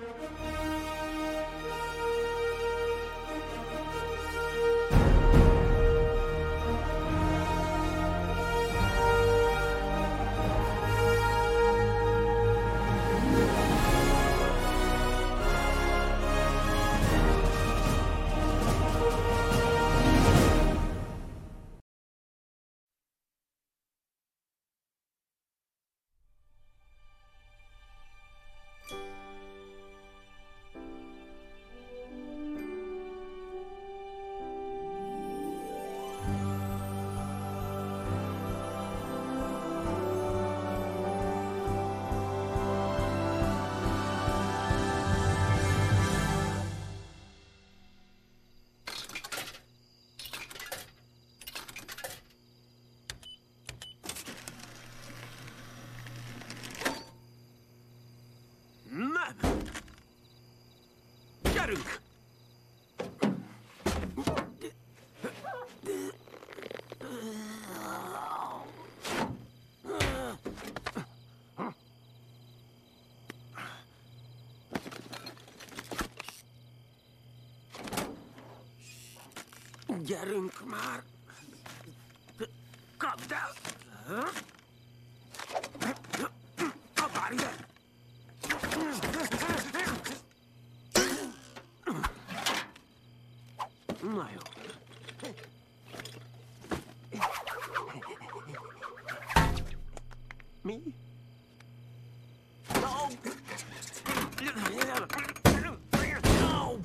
Nem! Gyerünk! Gyerünk már! Kapd el! Kapár ide! Na jó. Mi? No! No!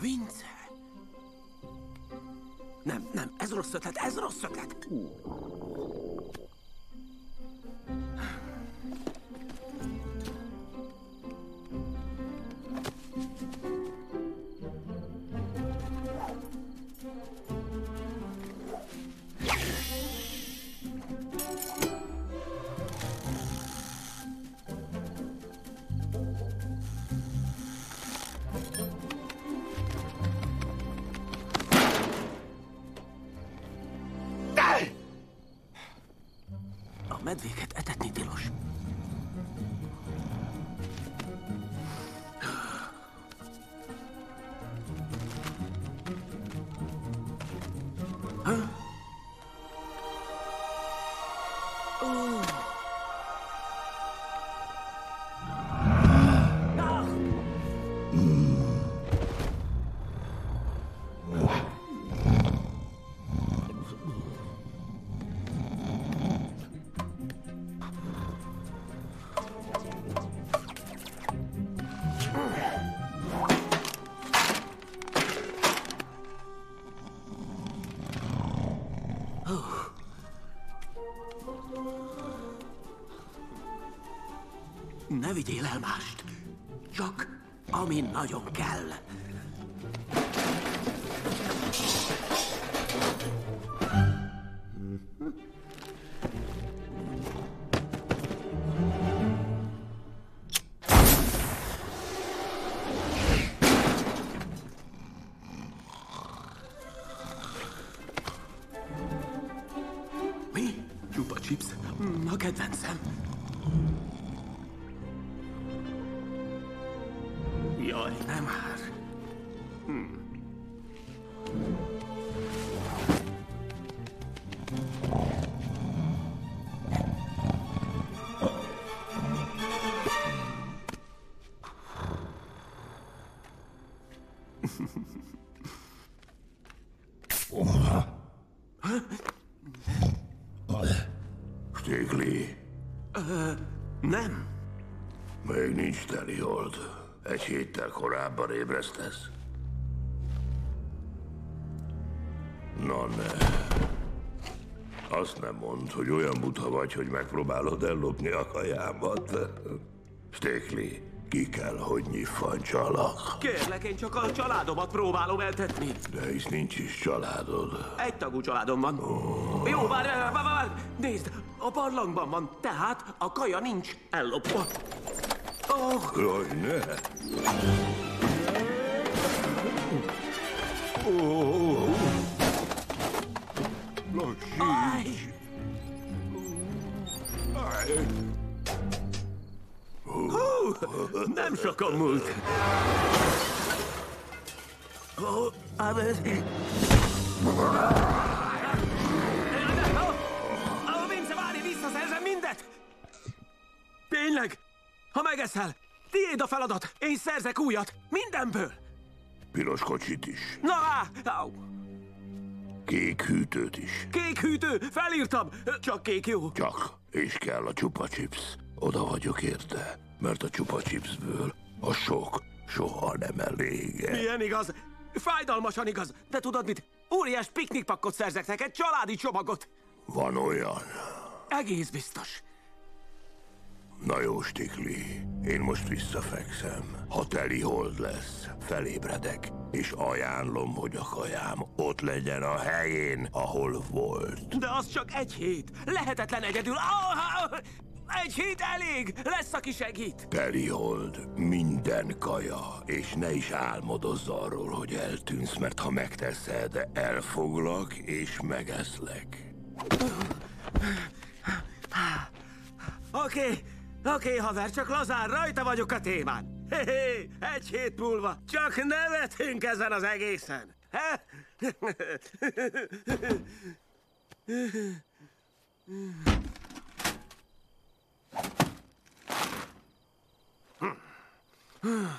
Vince! Nem, nem, ez rossz ötlet, ez rossz ötlet! Vigyél el mást. Csak ami nagyon kell. Nem. még nincs teli hold. Egy héttel korábban ébresztesz. Na ne. Azt nem mondd, hogy olyan buta vagy, hogy megpróbálod ellopni a kajámat. Stékli, ki kell, hogy nyiffancsalak. Kérlek, én csak a családomat próbálom eltetni. De hisz nincs is családod. Egy tagú családom van. Jó, várj, várj, várj, várj. Nézd, a barlangban van, tehát a kaja nincs ellopva. Oh. Jaj, ne! Oh. Lassíts! Hú, nem sokan múlt. Oh, ám ez... Vince, várj, visszaszerzem Tényleg? Ha megeszel, tiéd a feladat, én szerzek újat, mindenből! Piros kocsit is. Na, au. Kék hűtőt is. Kék hűtő, felírtam, csak kék jó. Csak, és kell a csupa chips. Oda vagyok érte, mert a csupa chipsből a sok soha nem elég. Milyen igaz? Fájdalmasan igaz. De tudod mit? Óriás piknikpakkot szerzek neked, családi csomagot. Van olyan. Egész biztos. Na jó, Stikli, én most visszafekszem. Ha teli hold lesz, felébredek, és ajánlom, hogy a kajám ott legyen a helyén, ahol volt. De az csak egy hét. Lehetetlen egyedül. Ah, Egy hét elég. Lesz, aki segít. Teli hold, minden kaja, és ne is álmodozz arról, hogy eltűnsz, mert ha megteszed, elfoglak és megeszlek. Oké, okay. Oké, haver, csak lazán rajta vagyok a témán. Hé, hé, egy hét múlva csak nevetünk ezen az egészen. How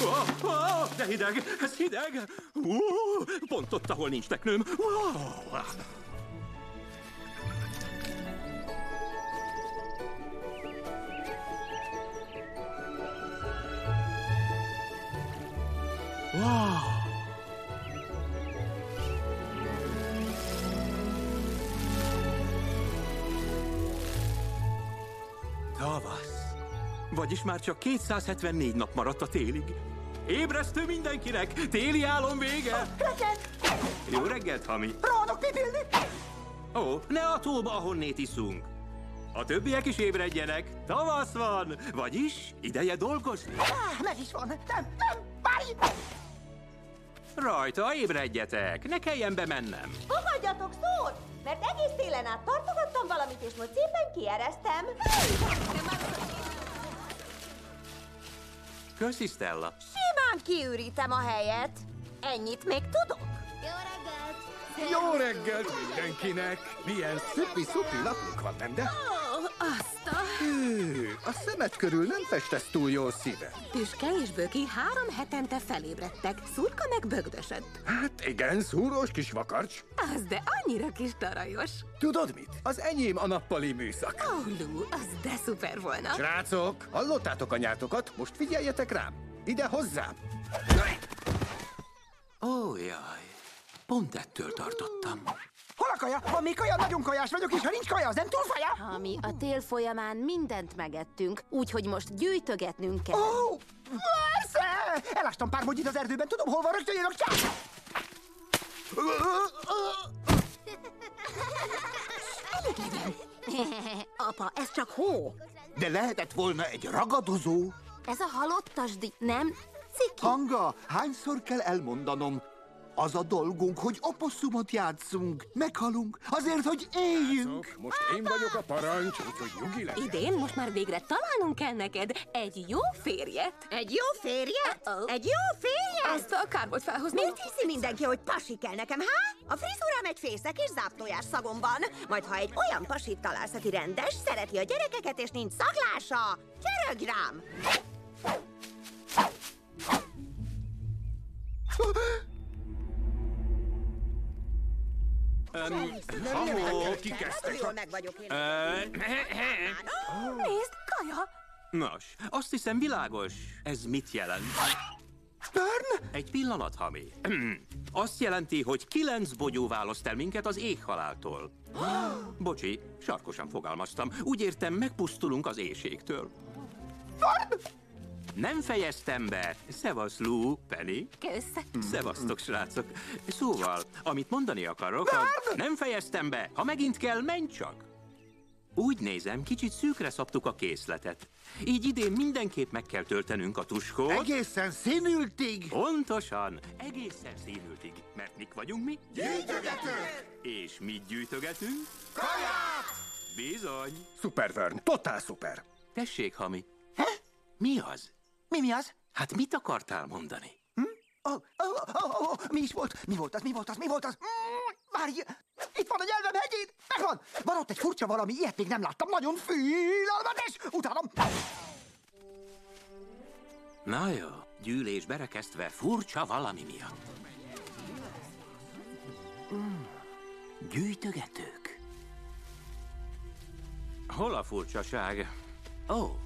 Oh, oh, de hideg, ez hideg. Uh, pont ott, ahol nincs teknőm. Wow. Vagyis már csak 274 nap maradt a télig. Ébresztő mindenkinek! Téli álom vége! Jó reggelt, Hami! Ródok pipilni! Ó, ne a tóba, ahonnét iszunk. A többiek is ébredjenek. Tavasz van, vagyis ideje dolgozni. Ah, meg is van! Nem, nem, várj! Rajta, ébredjetek, ne kelljen bemennem. Fogadjatok szót! Mert egész télen át tartogattam valamit, és most szépen kiereztem. Köszi, Stella. Simán kiürítem a helyet. Ennyit még tudok. Jó reggelt! Jó reggelt mindenkinek! Milyen szupi-szupi napunk van, nem de? Ó, azt a... Hű, a szemed körül nem festesz túl jól szíve. Tüske és Böki három hetente felébredtek, Szurka meg bögdösött. Hát igen, szúrós kis vakarcs. Az de annyira kis tarajos. Tudod mit? Az enyém a nappali műszak. Ó, Lú, az de szuper volna. Srácok, hallottátok anyátokat? Most figyeljetek rám! Ide hozzám! Ó, jaj. Pont ettől tartottam. Hol a kaja? Van még kaja? Nagyon kajás vagyok, és ha nincs kaja, az nem túlfaja? Ami a tél folyamán mindent megettünk, úgyhogy most gyűjtögetnünk kell. Ó, persze! Elástam pár mogyit az erdőben, tudom, hol van, rögtön jövök, csá! Apa, ez csak hó. De lehetett volna egy ragadozó. Ez a halottasdi, nem? Ciki. Hanga, hányszor kell elmondanom? Az a dolgunk, hogy oposszumot játszunk. Meghalunk, azért, hogy éljünk. Szok, most én vagyok a parancs, úgyhogy nyugi legyen. Idén most már végre találnunk kell neked egy jó férjet. Egy jó férjet? Uh-oh. Egy jó férjet? Ezt a kárbolt felhozni. Miért hiszi mindenki, hogy pasi kell nekem, há? A frizurám egy fészek és záptojás szagom van. Majd ha egy olyan pasit találsz, aki rendes, szereti a gyerekeket és nincs szaglása, gyerög rám! Hamó, Ki kezdte? Jól meg vagyok én. Nézd, kaja. Nos, azt hiszem világos. Ez mit jelent? Burn? Egy pillanat, Hami. Azt jelenti, hogy kilenc bogyó választ el minket az éghaláltól. Bocsi, sarkosan fogalmaztam. Úgy értem, megpusztulunk az éjségtől. Nem fejeztem be. Szevasz, Lou, Penny. Kösz. Szevasztok, srácok. Szóval, amit mondani akarok, az... Nem fejeztem be. Ha megint kell, menj csak. Úgy nézem, kicsit szűkre szabtuk a készletet. Így idén mindenképp meg kell töltenünk a tuskót. Egészen színültig. Pontosan, egészen színültig. Mert mik vagyunk mi? Gyűjtögetők! És mit gyűjtögetünk? Kaját! Bizony. Szuper, Vern, totál szuper. Tessék, Hami. Mi az? Mi mi az? Hát mit akartál mondani? Oh, oh, oh, oh, mi is volt? Mi volt az? Mi volt az? Mi volt az? Mm, várj! Itt van a nyelvem hegyén! Megvan! Van ott egy furcsa valami, ilyet még nem láttam. Nagyon félelmetes! Utálom! Na jó, gyűlés berekeztve furcsa valami miatt. Mm. Gyűjtögetők. Hol a furcsaság? Ó, oh.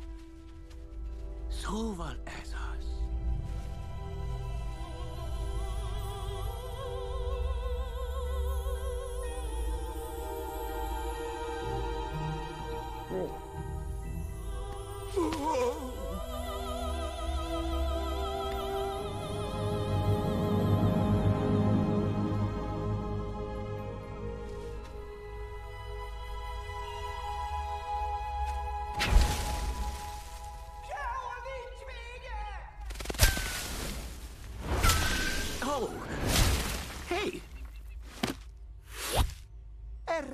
Szóval ez az. Oh.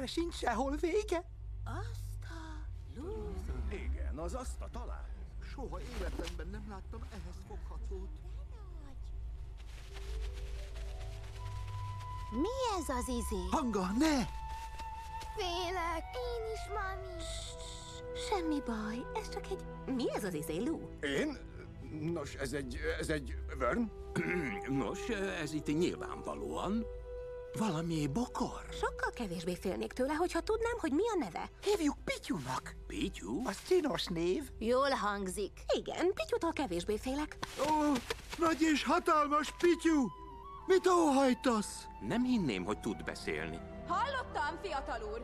Erre sincs sehol vége. Igen, az azt a talál. Soha életemben nem láttam ehhez foghatót. Mi ez az izé? Hanga, ne! Félek. Én is, mami. Semmi baj, ez csak egy... Mi ez az izé, Lou? Én? Nos, ez egy, ez egy Vern? nos, ez itt nyilvánvalóan valami bokor. Sokkal kevésbé félnék tőle, hogyha tudnám, hogy mi a neve. Hívjuk Pityúnak. Pityú? Az csinos név. Jól hangzik. Igen, Pityutól kevésbé félek. Ó, nagy és hatalmas Pityú! Mit óhajtasz? Nem hinném, hogy tud beszélni. Hallottam, fiatal úr!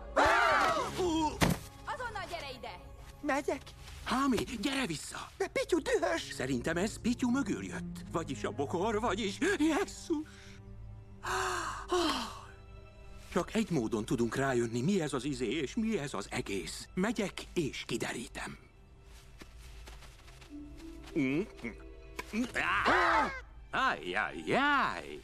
Azonnal gyere ide! Megyek. Hámi, gyere vissza! De Pityu dühös. Szerintem ez Pityú mögül jött. Vagyis a bokor, vagyis... Jesszus! Csak egy módon tudunk rájönni, mi ez az izé, és mi ez az egész. Megyek, és kiderítem. Ajjajjaj!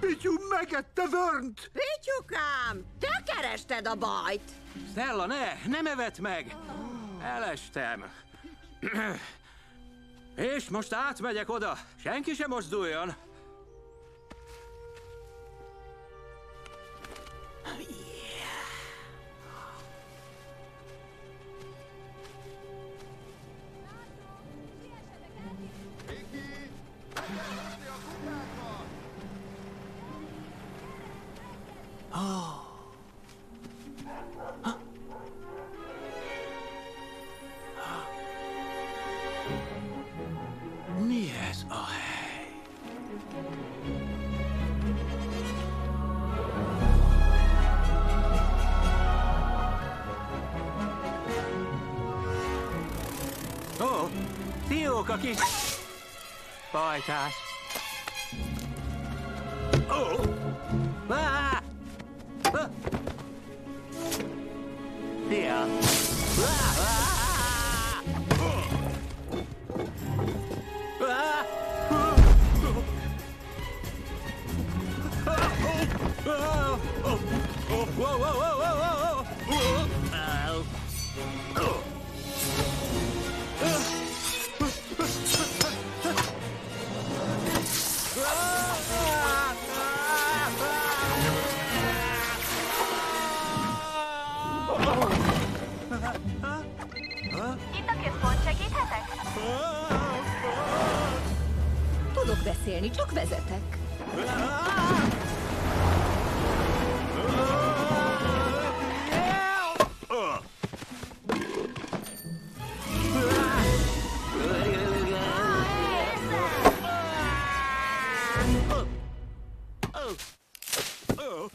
Pityú megette Vörnt! Pityukám, te kerested a bajt! Stella, ne! Nem evett meg! Elestem. És most átmegyek oda. Senki sem mozduljon. Mi Bye, Tash. Oh! Ah! ah. Here. Ah. Ah. Oh, whoa, whoa, whoa! Beszélni, csak vezetek.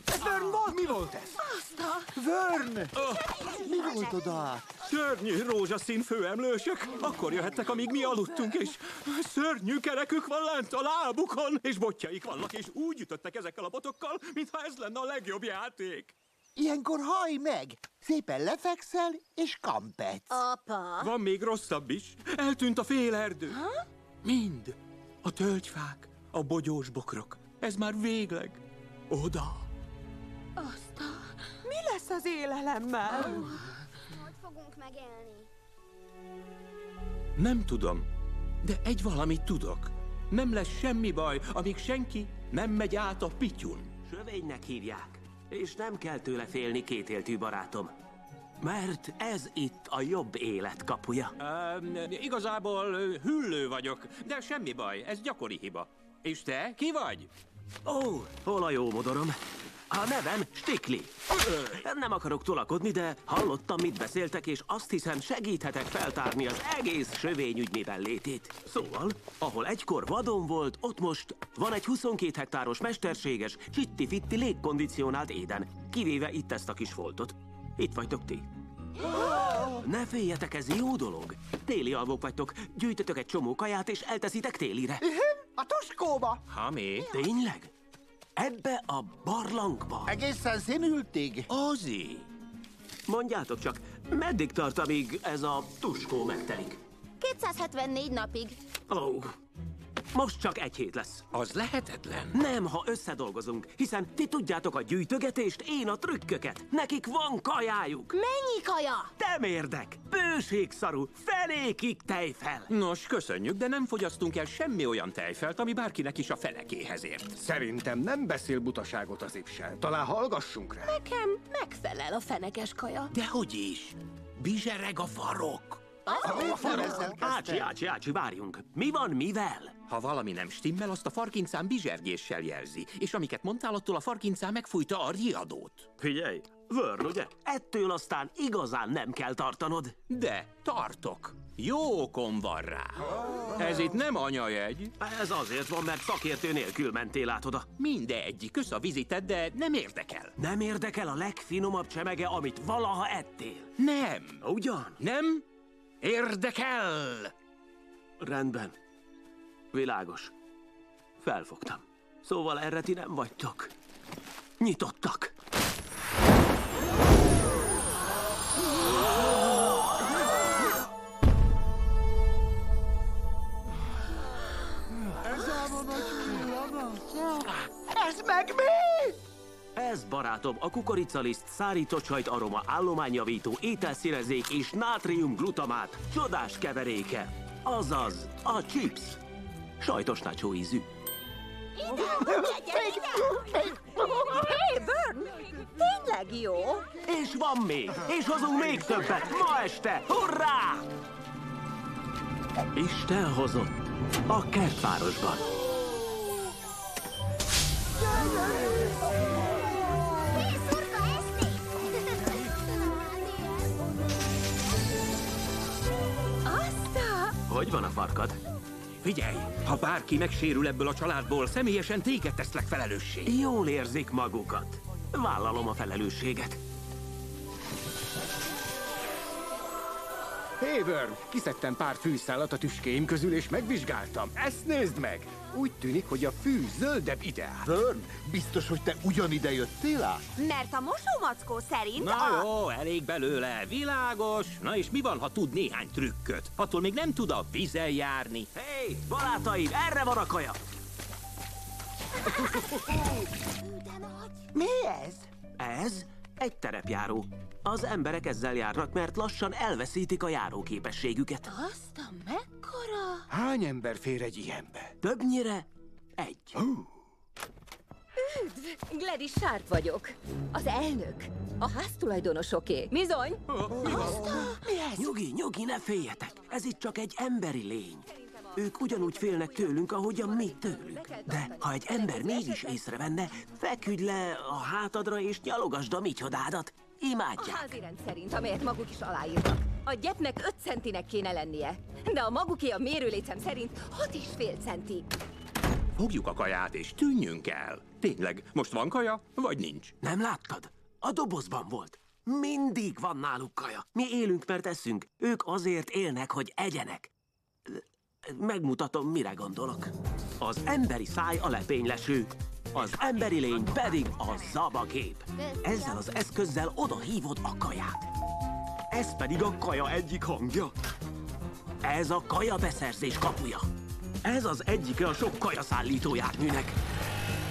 Ez Vern? Mi volt ez? Vörn! Mi volt oda? Szörnyű rózsaszín főemlősök. Akkor jöhettek, amíg mi aludtunk, és szörnyű kerekük van lent a lábukon, és botjaik vannak, és úgy ütöttek ezekkel a botokkal, mintha ez lenne a legjobb játék. Ilyenkor haj meg! Szépen lefekszel, és kampetsz. Apa! Van még rosszabb is. Eltűnt a fél erdő. Mind. A tölgyfák, a bogyós bokrok. Ez már végleg. Oda. Mi lesz az élelemmel? Hogy fogunk megélni? Nem tudom, de egy valamit tudok. Nem lesz semmi baj, amíg senki nem megy át a pityun. Sövénynek hívják, és nem kell tőle félni kétéltű barátom. Mert ez itt a jobb élet kapuja. Um, igazából hüllő vagyok, de semmi baj, ez gyakori hiba. És te, ki vagy? Ó, hol a jó modorom? A nevem Stikli. Nem akarok tolakodni, de hallottam, mit beszéltek, és azt hiszem segíthetek feltárni az egész sövényügy miben létét. Szóval, ahol egykor vadon volt, ott most van egy 22 hektáros mesterséges, csitti-fitti légkondicionált éden, kivéve itt ezt a kis foltot. Itt vagytok ti. Ne féljetek, ez jó dolog. Téli alvók vagytok, gyűjtötök egy csomó kaját, és elteszitek télire. A tuskóba! Ha mi? Tényleg? Ebbe a barlangba? Egészen színültig. Ozi. Mondjátok csak, meddig tart, amíg ez a tuskó megtelik? 274 napig. Ó, oh, most csak egy hét lesz. Az lehetetlen. Nem, ha összedolgozunk, hiszen ti tudjátok a gyűjtögetést, én a trükköket. Nekik van kajájuk. Mennyi kaja? Nem érdek. Bőségszarú, felékig tejfel. Nos, köszönjük, de nem fogyasztunk el semmi olyan tejfelt, ami bárkinek is a felekéhez ért. Szerintem nem beszél butaságot az ipsel. Talán hallgassunk rá. Nekem megfelel a fenekes kaja. Dehogy is. Bizsereg a farok. Nem ezzel Ácsi, kezdtem. ácsi, ácsi, várjunk. Mi van mivel? Ha valami nem stimmel, azt a farkincán bizsergéssel jelzi, és amiket mondtál, attól a farkincán megfújta a riadót. Figyelj, Vörn, ugye? Ettől aztán igazán nem kell tartanod. De tartok. Jó okom van rá. Ez itt nem anyajegy. Ez azért van, mert szakértő nélkül mentél át oda. Mindegy, kösz a vizitet, de nem érdekel. Nem érdekel a legfinomabb csemege, amit valaha ettél. Nem. Ugyan? Nem érdekel. Rendben. Világos. Felfogtam. Szóval erre ti nem vagytok. Nyitottak. Ez meg mi? Ez, barátom, a kukoricaliszt, szárított sajt aroma, állományjavító, ételszínezék és nátrium glutamát csodás keveréke. Azaz, a chips. Sajtos nacho ízű. Hé, Vern! Tényleg jó? És van még, és hozunk még többet ma este. Hurrá! Isten hozott a kertvárosban. Hé, Hogy van a farkad? Figyelj, ha bárki megsérül ebből a családból, személyesen téged teszlek felelősség. Jól érzik magukat. Vállalom a felelősséget. Hey, Vern, kiszedtem pár fűszálat a tüskéim közül, és megvizsgáltam. Ezt nézd meg! Úgy tűnik, hogy a fű zöldebb ideál. Vörn, biztos, hogy te ugyanide jöttél át? Mert a mosómackó szerint Na a... jó, elég belőle, világos. Na és mi van, ha tud néhány trükköt? Attól még nem tud a vizen járni. Hé, hey, barátaim, erre van a kaja! Mi ez? Ez egy terepjáró. Az emberek ezzel járnak, mert lassan elveszítik a járóképességüket. Azt a mekkora... Hány ember fér egy ilyenbe? Többnyire egy. Üdv! Gladys Sharp vagyok. Az elnök. A háztulajdonosoké. Bizony? Nyugi, nyugi, ne féljetek. Ez itt csak egy emberi lény. Ők ugyanúgy félnek tőlünk, ahogyan mi tőlük. De ha egy ember mégis észrevenne, feküdj le a hátadra és nyalogasd a micsodádat. A Imádják. házi rend szerint, amelyet maguk is aláírtak. A gyepnek 5 centinek kéne lennie, de a maguké a mérőlécem szerint 6,5 centi. Fogjuk a kaját és tűnjünk el. Tényleg, most van kaja, vagy nincs? Nem láttad? A dobozban volt. Mindig van náluk kaja. Mi élünk, mert eszünk. Ők azért élnek, hogy egyenek. Megmutatom, mire gondolok. Az emberi száj a lepényleső, az emberi lény pedig a zabagép. Ezzel az eszközzel oda hívod a kaját. Ez pedig a kaja egyik hangja. Ez a kaja beszerzés kapuja. Ez az egyike a sok kajaszállító járműnek.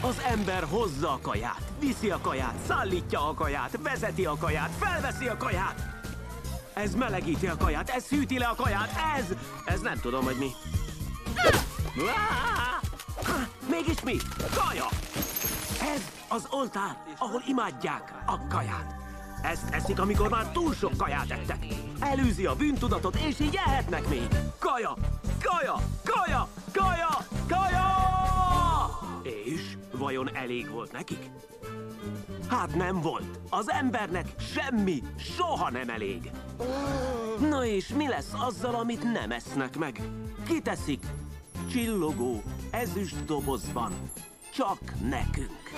Az ember hozza a kaját, viszi a kaját, szállítja a kaját, vezeti a kaját, felveszi a kaját. Ez melegíti a kaját, ez hűti le a kaját, ez... Ez nem tudom, hogy mi. Mégis mi? Kaja! Ez az oltár, ahol imádják a kaját. Ezt eszik, amikor már túl sok kaját ettek. Elűzi a bűntudatot, és így ehetnek még. Kaja! Kaja! Kaja! Kaja! Kaja! És vajon elég volt nekik? Hát nem volt. Az embernek semmi, soha nem elég. Na és mi lesz azzal, amit nem esznek meg? Kiteszik? Csillogó, ezüst dobozban. Csak nekünk.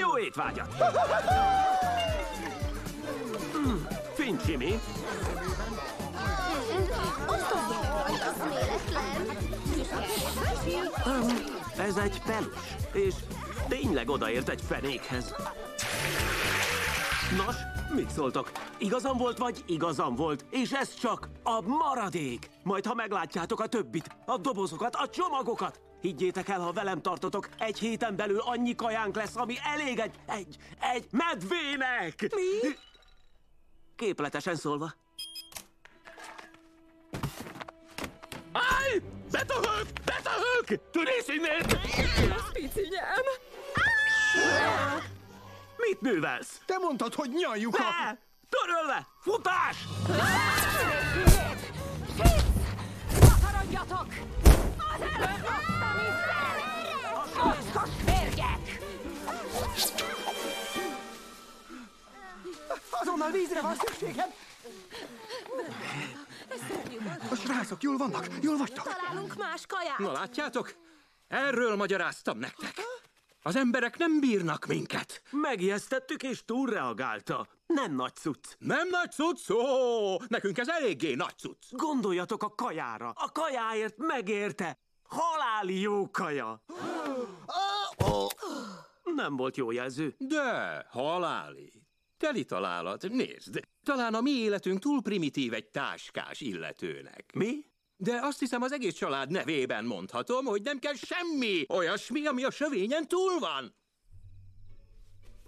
Jó étvágyat! Mm, Fincsi mi? Um, ez egy pelus, és tényleg odaért egy fenékhez. Nos, mit szóltok? Igazam volt, vagy igazam volt? És ez csak a maradék. Majd, ha meglátjátok a többit, a dobozokat, a csomagokat, higgyétek el, ha velem tartotok, egy héten belül annyi kajánk lesz, ami elég egy, egy, egy medvének! Mi? Képletesen szólva. Állj! Betahök! Betahök! Tűnész innét! Picinyem! Mit művelsz? Te mondtad, hogy nyaljuk a... Ne! Törölve! Futás! Akarodjatok! Az előtt azt, ami Sajszos férgek! Azonnal vízre van szükségem! A srácok jól vannak? Jól vagytok? Találunk más kaját? Na látjátok? Erről magyaráztam nektek. Az emberek nem bírnak minket. Megijesztettük és túlreagálta. Nem nagy cucc. Nem nagy cucc? Ó, nekünk ez eléggé nagy cucc. Gondoljatok a kajára. A kajáért megérte. Haláli jó kaja. Nem volt jó jelző. De, haláli. Teli találat. Nézd, talán a mi életünk túl primitív egy táskás illetőnek. Mi? De azt hiszem az egész család nevében mondhatom, hogy nem kell semmi olyasmi, ami a sövényen túl van.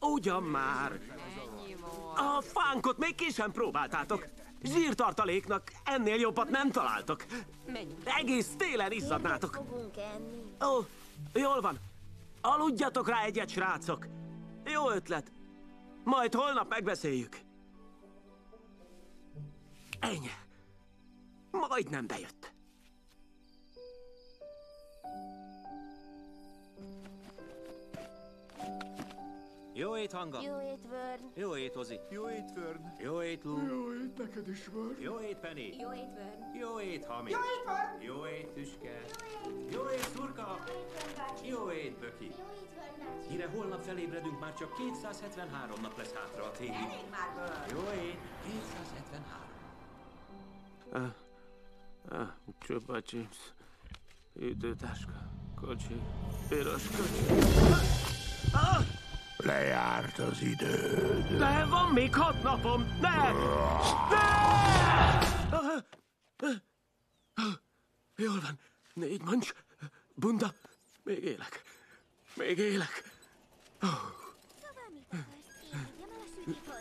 Ugyan már. A fánkot még ki sem próbáltátok. Zsírtartaléknak ennél jobbat nem találtok. Egész télen izzadnátok. Ó, jól van. Aludjatok rá egyet, srácok. Jó ötlet. Majd holnap megbeszéljük. Ennyi. Majdnem bejött. Jó ét, Hanga. Jó étvörn. Jó ét, Ozi. Jó étförn. Jó ét, Lou. Jó ét neked is van. Jó ét, Penny. Jó étvörn. Jó ét, Hami. Jó ét, van. Jó ét, Tüske. Jó ét, Szurka. Jó ét, Böki. Mire holnap felébredünk, már csak 273 nap lesz hátra a téli. Elég már ből. Jó ét, 273. Ah, ah, Csupa chips. Ütőtáska. Kocsi. Piros kocsi. Ah! Lejárt az időd. De van még hat napom! Ne! Ne! Ah! Ah! Jól van. Négy mancs. Bunda. Még élek. Még élek. Szóval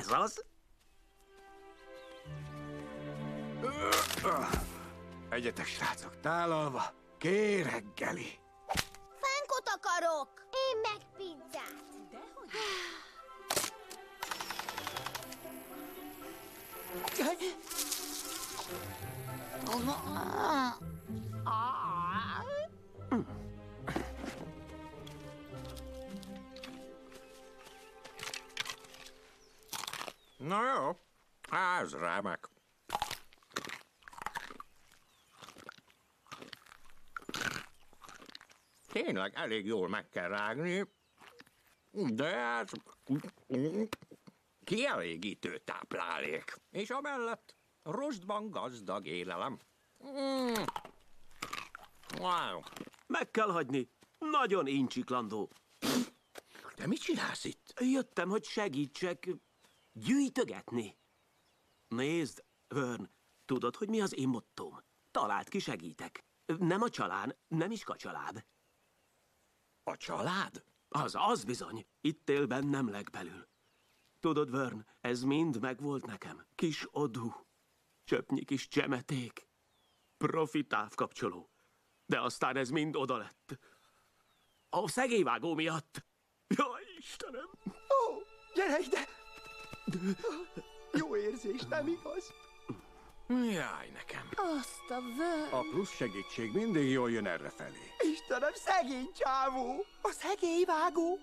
rossz. Egyetek, srácok, tálalva. Kéreggeli. Fánkot akarok! Én meg pizzát. Na jó, ez remek. Tényleg elég jól meg kell rágni, de ez kielégítő táplálék. És amellett rostban gazdag élelem. Mm. Wow. Meg kell hagyni. Nagyon incsiklandó. De mit csinálsz itt? Jöttem, hogy segítsek gyűjtögetni. Nézd, Vörn, tudod, hogy mi az én mottóm? Talált ki segítek. Nem a csalán, nem is kacsaláb. A család? Az, az bizony. Itt él bennem legbelül. Tudod, Vörn, ez mind megvolt nekem. Kis odú, csöpnyi kis csemeték, profi távkapcsoló. De aztán ez mind oda lett. A szegélyvágó miatt. Jaj, Istenem! Ó, gyere ide! Jó érzés, nem igaz? Jaj, nekem. Azt a vör. A plusz segítség mindig jól jön erre felé. Istenem, szegény csávó! A szegély vágó!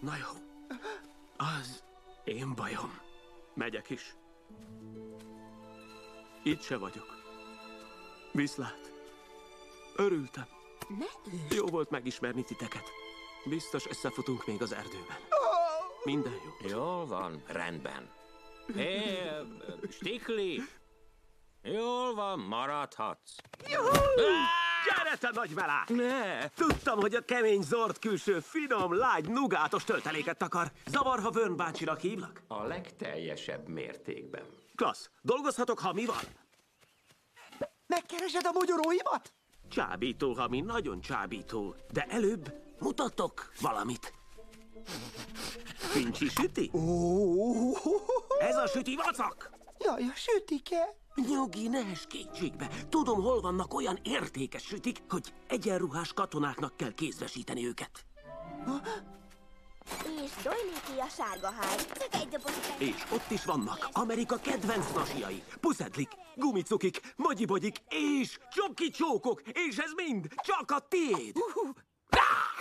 Na jó. Az én bajom. Megyek is. Itt se vagyok. Viszlát. Örültem. Ne Jó volt megismerni titeket. Biztos összefutunk még az erdőben. Minden jó. Jól van, rendben. Hé, Stikli! Jól van, maradhatsz. Gyere, te nagy melák! Ne! Tudtam, hogy a kemény zord külső, finom, lágy, nugátos tölteléket akar. Zavar, ha Vörn bácsinak hívlak? A legteljesebb mértékben. Klassz, dolgozhatok, ha mi van? Megkeresed a mogyoróimat? Csábító, ha mi nagyon csábító. De előbb mutatok valamit. Pincsi süti? Ó, Ez a süti vacak! Jaj, a sütike! Nyugi, ne ess kétségbe. Tudom, hol vannak olyan értékes sütik, hogy egyenruhás katonáknak kell kézresíteni őket. És Dojnéki a sárga ház. Csak egy doboz. És ott is vannak Amerika kedvenc nasiai. Puszedlik, gumicukik, magyarbogyik és csoki csókok, és ez mind csak a tiéd.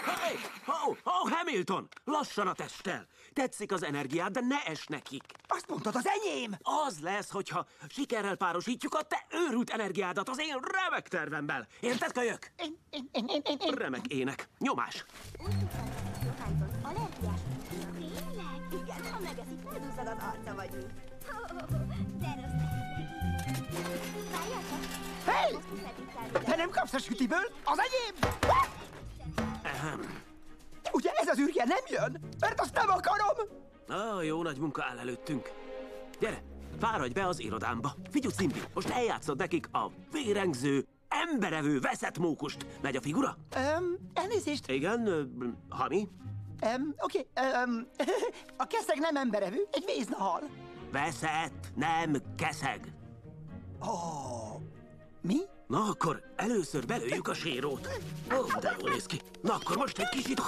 Hey! Oh, oh, Hamilton! Lassan a testtel! Tetszik az energiád, de ne es nekik! Azt mondtad, az enyém! Az lesz, hogyha sikerrel párosítjuk a te őrült energiádat az én remek tervemmel. Érted, kölyök? Én, én, én, én, én, én. Remek ének. Nyomás. Úgy dohányzol. Allergiás. Tényleg? Igen, ha megeszik, felduzzad az arca vagyunk. De rossz csak. Hey! Te nem kapsz a sütiből? Az enyém! Ehem. Ugye ez az űrje nem jön? Mert azt nem akarom! Ah, jó nagy munka áll előttünk. Gyere, fáradj be az irodámba. Figyelj, Cimbi, most eljátszod nekik a vérengző, emberevő veszett mókust. Megy a figura? Um, elnézést. Igen, Hami? Um, Oké, okay, um, a keszeg nem emberevő, egy véznahal. Veszett, nem keszeg. Oh, mi? Na akkor először belőjük a sérót. Ó, oh, de jól néz ki. Na akkor most egy kicsit...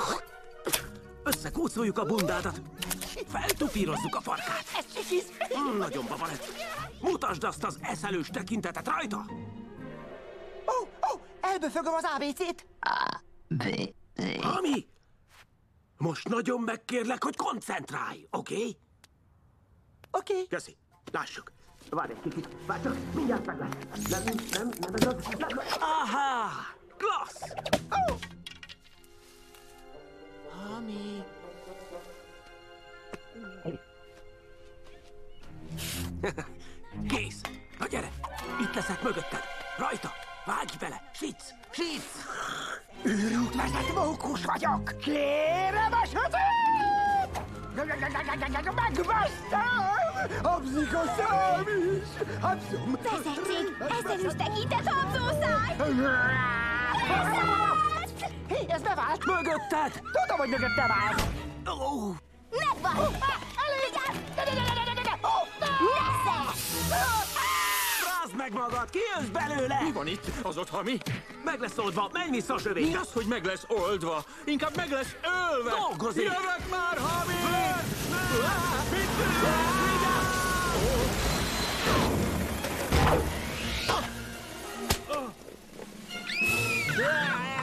Összekócoljuk a bundádat. Feltupírozzuk a farkát. Mm, nagyon baba lett. Mutasd azt az eszelős tekintetet rajta. Ó, oh, ó, oh, elböfögöm az ABC-t. Ami? Most nagyon megkérlek, hogy koncentrálj, oké? Okay? Oké. Okay. Köszi. Lássuk. Várj egy kicsit. Várj csak, mindjárt meg lesz. Nem, nem, nem ez az. Nem. Aha! Klassz! Oh. Ami... Kész! Na gyere! Itt leszek mögötted! Rajta! Vágj bele! Sic! Sic! Őrült vezet mókus vagyok! Kérem a sötét! Megbasztam! Habzik a szám is! Habzom! Veszettség! Ezen is tekintett habzószáj! Ez bevált! Mögötted! Tudom, hogy mögötte vált! Ó! Megvan! Elég! De, Rázd meg magad, kijössz belőle! Mi van itt? Az ott hami? Meg lesz oldva, menj vissza a Mi sövénybe! az, hogy meg lesz oldva? Inkább meg lesz ölve! Dolgozik! Jövök már, hami! Aj!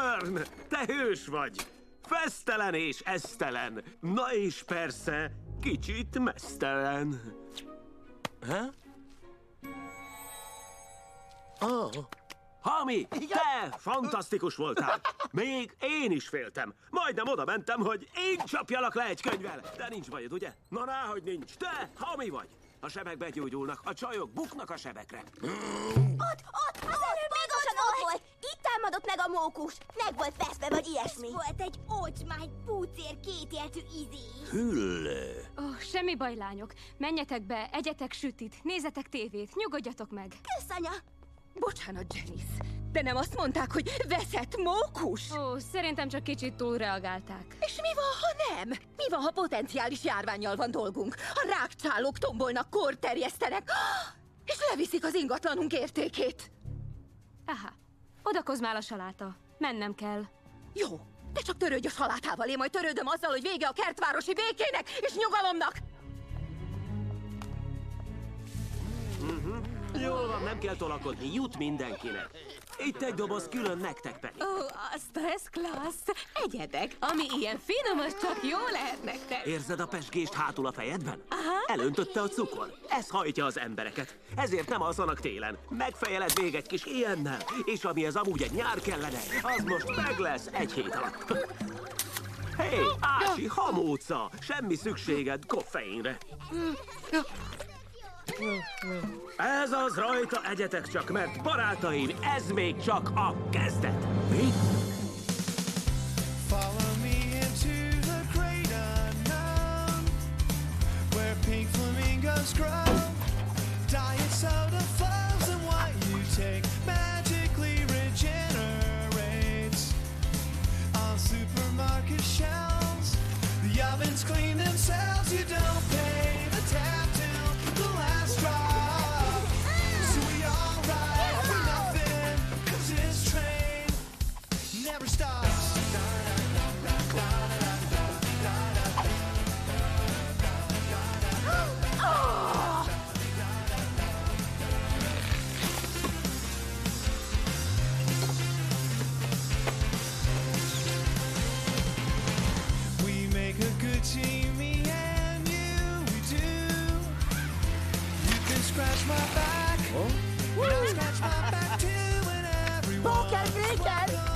Vern, te hős vagy! Fesztelen és esztelen. Na és persze, kicsit mesztelen. Ha? Oh. Hami, te fantasztikus voltál! Még én is féltem. Majdnem oda mentem, hogy én csapjalak le egy könyvvel. De nincs bajod, ugye? Na ráhogy nincs. Te, Hami vagy. A sebek begyógyulnak, a csajok buknak a sebekre. Ott, ott, az előbb még volt. Itt támadott meg a mókus. Meg volt veszve, vagy ilyesmi. Ez volt egy ocsmány, pucér, kétéltű izé. Hülle. Ó, oh, semmi baj, lányok. Menjetek be, egyetek sütit, nézzetek tévét, nyugodjatok meg. Kösz, anya. Bocsánat, Janice, de nem azt mondták, hogy veszett mókus? Ó, szerintem csak kicsit túlreagálták. És mi van, ha nem? Mi van, ha potenciális járványjal van dolgunk? A rákcsálók tombolnak, kor terjesztenek, és leviszik az ingatlanunk értékét. Aha, oda kozmál a saláta. Mennem kell. Jó, de csak törődj a salátával, én majd törődöm azzal, hogy vége a kertvárosi békének és nyugalomnak. Jól van, nem kell tolakodni, jut mindenkinek. Itt egy doboz külön nektek pedig. Ó, azt ez klassz. Egyedek, ami ilyen finom, az csak jó lehet nektek. Érzed a pesgést hátul a fejedben? Aha. Elöntötte a cukor. Ez hajtja az embereket. Ezért nem alszanak télen. Megfejeled még egy kis ilyennel. És ami ez amúgy egy nyár kellene, az most meg lesz egy hét alatt. Hé, hey, Ási, hamóca! Semmi szükséged koffeinre. Ez az rajta egyetek csak, mert barátaim, ez még csak a kezdet. Mi? Pink flamingos grow.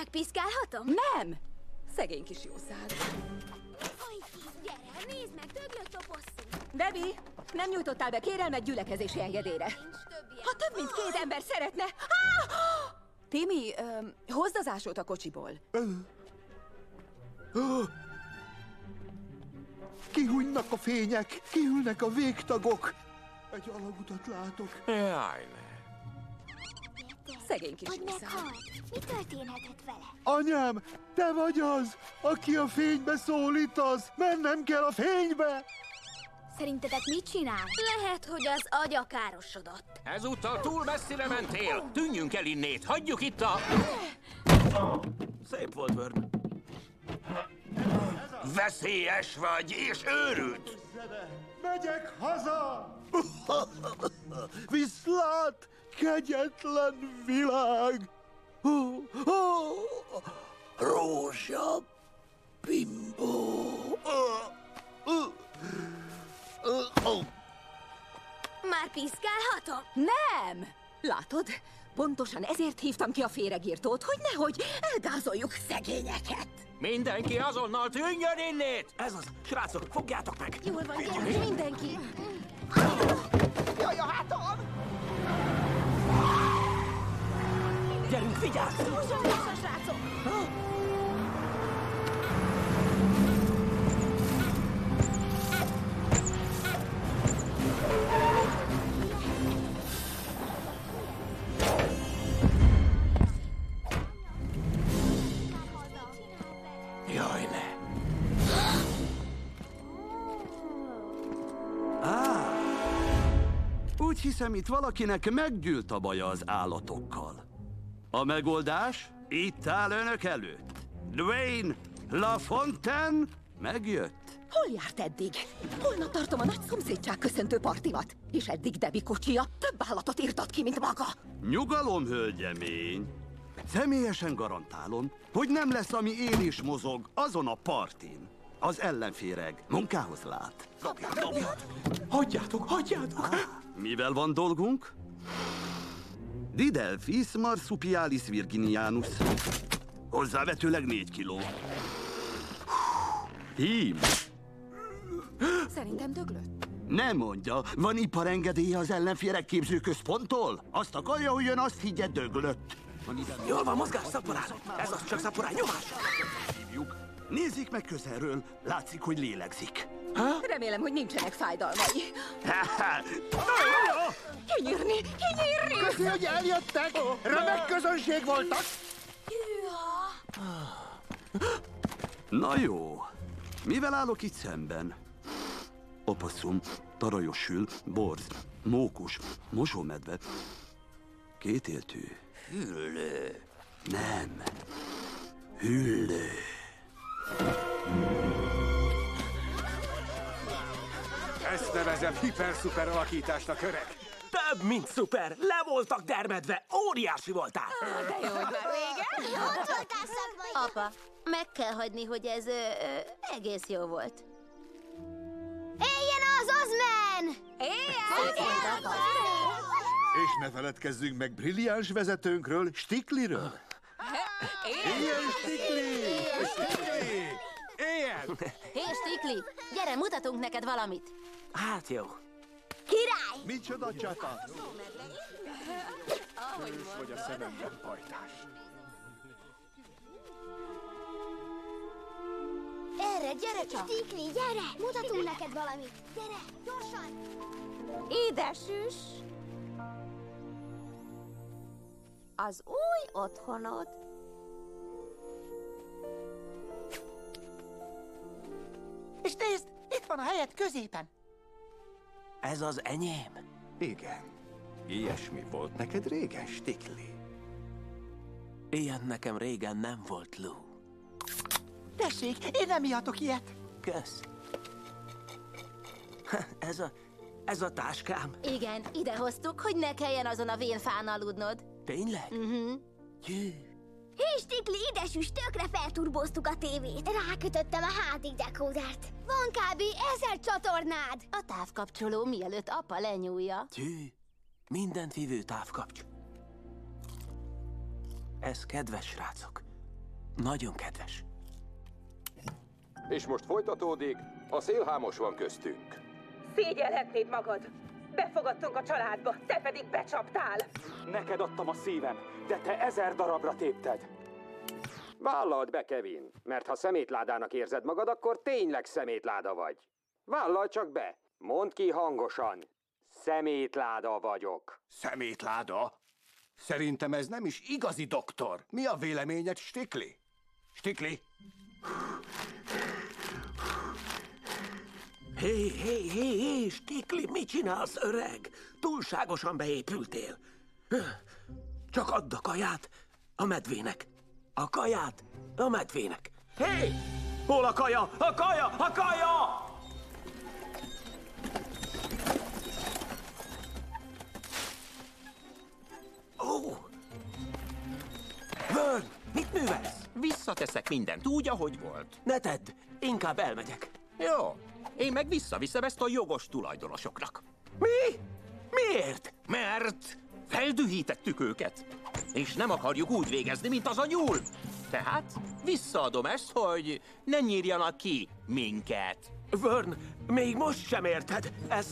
Megpiszkálhatom? Nem! Szegény kis jószág. Gyere, nézd meg, döglött oposszum. Debbie, nem nyújtottál be kérelmet gyülekezési engedélyre. Ha több mint két ember szeretne... Ah! Timi, öm, hozd az ásót a kocsiból. Kihújnak a fények, kihűlnek a végtagok. Egy alagutat látok. Jaj, ne! Szegény kis Hogy? Mi történhetett vele? Anyám, te vagy az, aki a fénybe szólítasz. Mennem kell a fénybe. Szerintetek mit csinál? Lehet, hogy az agya károsodott. Ezúttal túl messzire mentél. Tűnjünk el innét. Hagyjuk itt a... Szép volt, Vörn. Veszélyes vagy és őrült! Megyek haza! Viszlát, kegyetlen világ! Hú, hú, Rózsa, bimbó! Már piszkálhatom? Nem! Látod? Pontosan ezért hívtam ki a féregírtót, hogy nehogy elgázoljuk szegényeket. Mindenki azonnal tűnjön innét! Ez az. Srácok, fogjátok meg! Jól van, gyerünk mindenki! Jaj, a hátam! Gyerünk, vigyázz! Húzzon vissza, srácok! Jaj, ne! Úgy hiszem, itt valakinek meggyűlt a baja az állatokkal. A megoldás itt áll önök előtt. Dwayne LaFontaine megjött. Hol járt eddig? Holnap tartom a nagy szomszédság köszöntő partimat. És eddig Debbie kocsia több állatot írtat ki, mint maga. Nyugalom, hölgyemény. Személyesen garantálom, hogy nem lesz, ami él is mozog azon a partin. Az ellenféreg munkához lát. Hagyjátok, hagyjátok! Mivel van dolgunk? Didelphis marsupialis virginianus. Hozzávetőleg négy kiló. Hím. Szerintem döglött. Nem mondja, van iparengedélye az ellenféreg képzőközponttól? Azt akarja, hogy ön azt higgye döglött. Jól van, mozgás, szaporán! Ez az csak szaporán, nyomás! Nézzék meg közelről, látszik, hogy lélegzik. Remélem, hogy nincsenek fájdalmai. Na, Kinyírni, kinyírni! Köszi, hogy eljöttek! Remek közönség voltak! Na jó, mivel állok itt szemben? Opasszum, tarajos sül, borz, mókus, mosómedve, kétéltű, hüllő, nem, hüllő. Ezt nevezem hiper-szuper alakításnak, öreg. Több, mint szuper! Le voltak dermedve! Óriási voltál! De jó, hogy már vége. Jó voltál szakmai! Apa, meg kell hagyni, hogy ez ö, ö, egész jó volt. Éljen az Ozman! Éljen! És ne feledkezzünk meg brilliáns vezetőnkről, Stikliről. Ilyen Stikli! Stikli! Éljen! Hé, Stikli, gyere, mutatunk neked valamit. Hát jó. Király! Micsoda csata! Ősz vagy a szememben, pajtás. Erre, gyere csak! Stikli, gyere! Mutatunk neked valamit! Gyere, gyorsan! Édesüs! Az új otthonod. És nézd, itt van a helyed középen. Ez az enyém. Igen. Ilyesmi volt neked régen, Stikli. Ilyen nekem régen nem volt, Lou. Tessék, én nem ihatok ilyet. Kösz. Ez a... ez a táskám. Igen, ide hoztuk, hogy ne kelljen azon a vén fán aludnod. Tényleg? Uh-huh. Gyű. Hé, Stikli, idesüs, tökre felturboztuk a tévét. Rákötöttem a hátig dekódert. Van kb. ezer csatornád. A távkapcsoló mielőtt apa lenyúlja. Gyű. Mindent vívő távkapcs. Ez kedves, srácok. Nagyon kedves. És most folytatódik, a szélhámos van köztünk. Szégyelhetnéd magad! Befogadtunk a családba, te pedig becsaptál! Neked adtam a szívem, de te ezer darabra tépted. Vállald be, Kevin, mert ha szemétládának érzed magad, akkor tényleg szemétláda vagy. Vállald csak be, mondd ki hangosan. Szemétláda vagyok. Szemétláda? Szerintem ez nem is igazi doktor. Mi a véleményed, Stikli? Stikli? Hé, hé, hé, hé, Stikli, mit csinálsz, öreg? Túlságosan beépültél. Csak add a kaját a medvének. A kaját a medvének. Hé! Hol a kaja? A kaja! A kaja! Ó! Vörn, mit művelsz? Visszateszek mindent úgy, ahogy volt. Ne tedd, inkább elmegyek. Jó, én meg visszaviszem ezt a jogos tulajdonosoknak. Mi? Miért? Mert feldühítettük őket, és nem akarjuk úgy végezni, mint az a nyúl. Tehát visszaadom ezt, hogy ne nyírjanak ki minket. Vörn, még most sem érted. Ez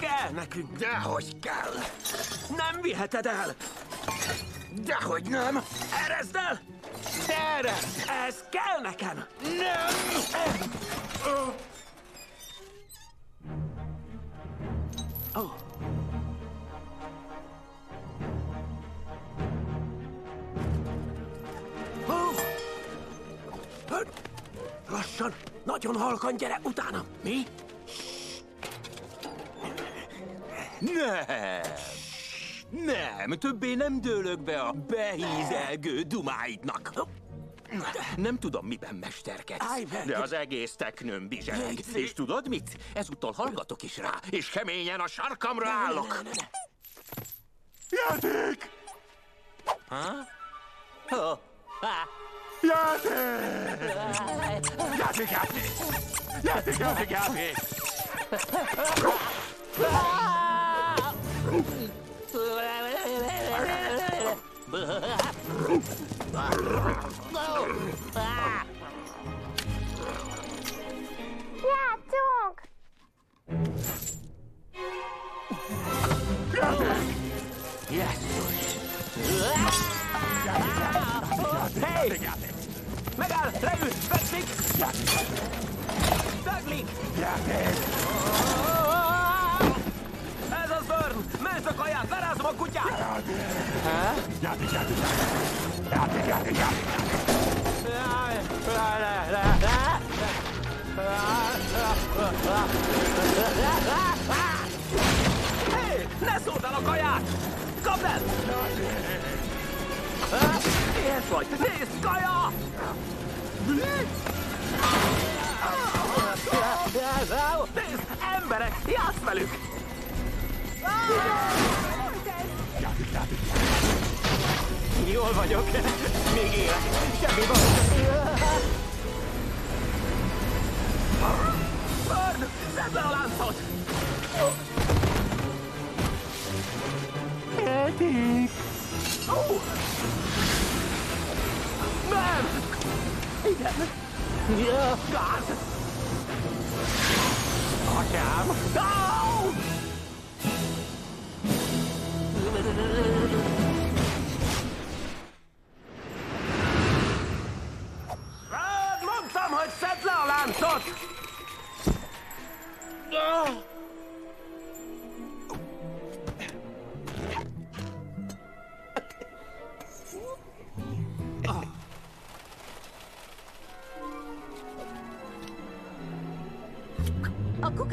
kell nekünk. Dehogy kell. Nem viheted el. Dehogy nem. Erezd el! Gyere! Ez kell nekem! Nem! Oh. Lassan, nagyon halkan gyere utána. Mi? Nem! Nem, többé nem dőlök be a behízelgő dumáidnak. Nem tudom, miben mesterkedsz, de az egész teknőm bizsereg. És tudod mit? Ezúttal hallgatok is rá, és keményen a sarkamra állok. Játék! Ha? Oh. Ah. Játék! Játék, játék! Játék, játék, játék! Játszunk! Hey! Megáll, leül, fekszik! Daglik! Ez az Burn! Menj a kaját, lerázom a kutyát! Játék, játék, játék, játék, játék! Hé! Ne szóld el a kaját! Kapd el! Éhes vagy! Nézd, kaja! Nézd, emberek! Játsz velük! Jól vagyok. Még élek. Semmi baj. Bird, szedd le a láncot! Játék! Ó! Nem! Igen. Ja, gáz! Atyám! Au! Rád mondtam, hogy szedd le a láncot! Ah!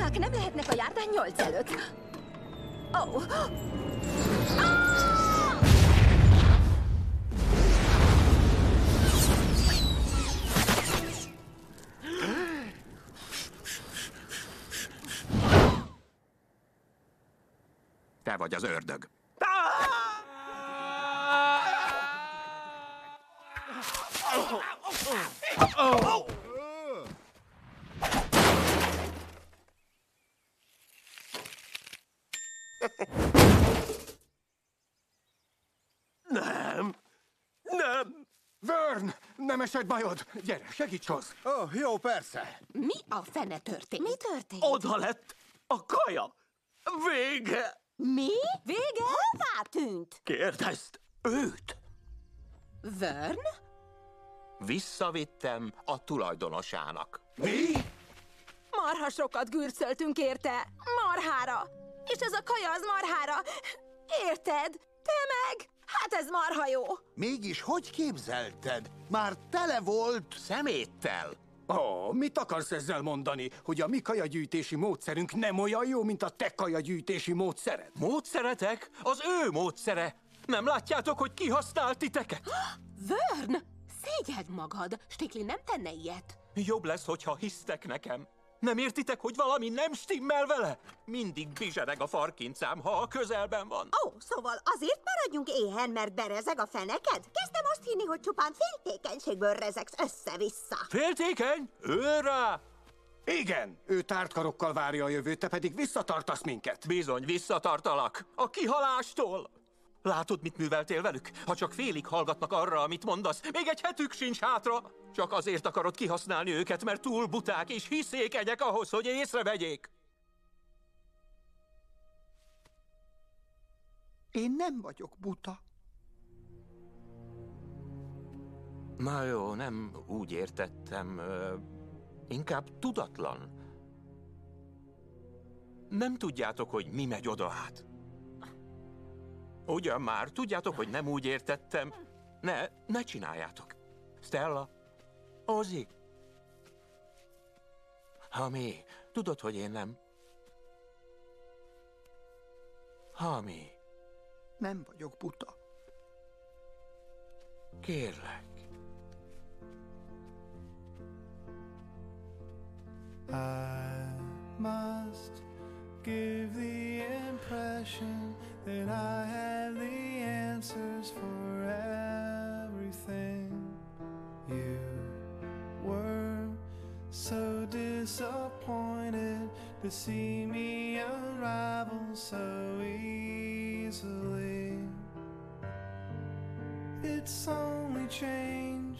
A kukák nem lehetnek a járdány nyolc előtt. Ó! Oh. Te vagy az ördög. Nem! Nem! Vörn! Nem esett bajod? Gyere, segíts hoz! Ó, oh, jó, persze. Mi a fene történt? Mi történt? Oda lett a kaja! Vége! Mi? Vége? Hová tűnt? Kérdezd őt! Vörn? Visszavittem a tulajdonosának. Mi? Marha sokat gürcöltünk érte. Marhára. És ez a kaja az marhára. Érted? Te meg? Hát ez marha jó. Mégis hogy képzelted? Már tele volt... Szeméttel. Ó, oh, mit akarsz ezzel mondani? Hogy a mi kajagyűjtési módszerünk nem olyan jó, mint a te kajagyűjtési módszered? Módszeretek? Az ő módszere! Nem látjátok, hogy kihasznált titeket? Vörn! Szégyeld magad! Stikli nem tenne ilyet. Jobb lesz, hogyha hisztek nekem. Nem értitek, hogy valami nem stimmel vele? Mindig bizsereg a farkincám, ha a közelben van. Ó, szóval azért maradjunk éhen, mert berezeg a feneked? Kezdtem azt hinni, hogy csupán féltékenységből rezegsz össze-vissza. Féltékeny? Ő rá! Igen, ő tárt karokkal várja a jövőt, te pedig visszatartasz minket. Bizony, visszatartalak. A kihalástól. Látod, mit műveltél velük? Ha csak félig hallgatnak arra, amit mondasz, még egy hetük sincs hátra. Csak azért akarod kihasználni őket, mert túl buták és hiszékenyek ahhoz, hogy észrevegyék. Én nem vagyok buta. Na jó, nem úgy értettem. Inkább tudatlan. Nem tudjátok, hogy mi megy oda át. Ugyan már, tudjátok, hogy nem úgy értettem. Ne, ne csináljátok. Stella, Ozzy. Hami, tudod, hogy én nem. Hami, Nem vagyok buta. kérlek. I must give the impression that I have the answers for everything. You were so disappointed to see me unravel so easily. It's only change,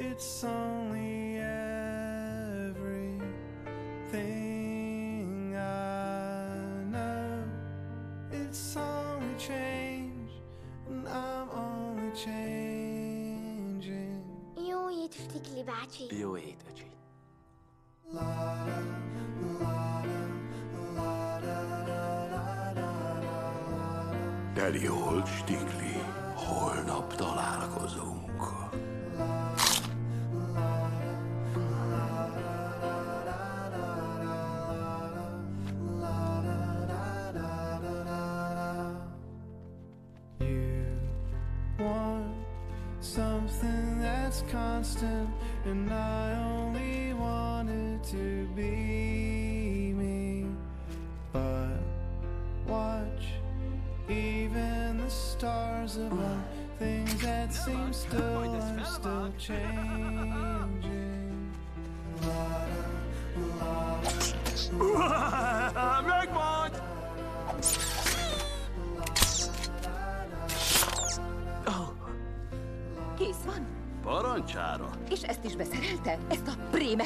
it's only Teli hold, Stikli. Holnap találkozunk.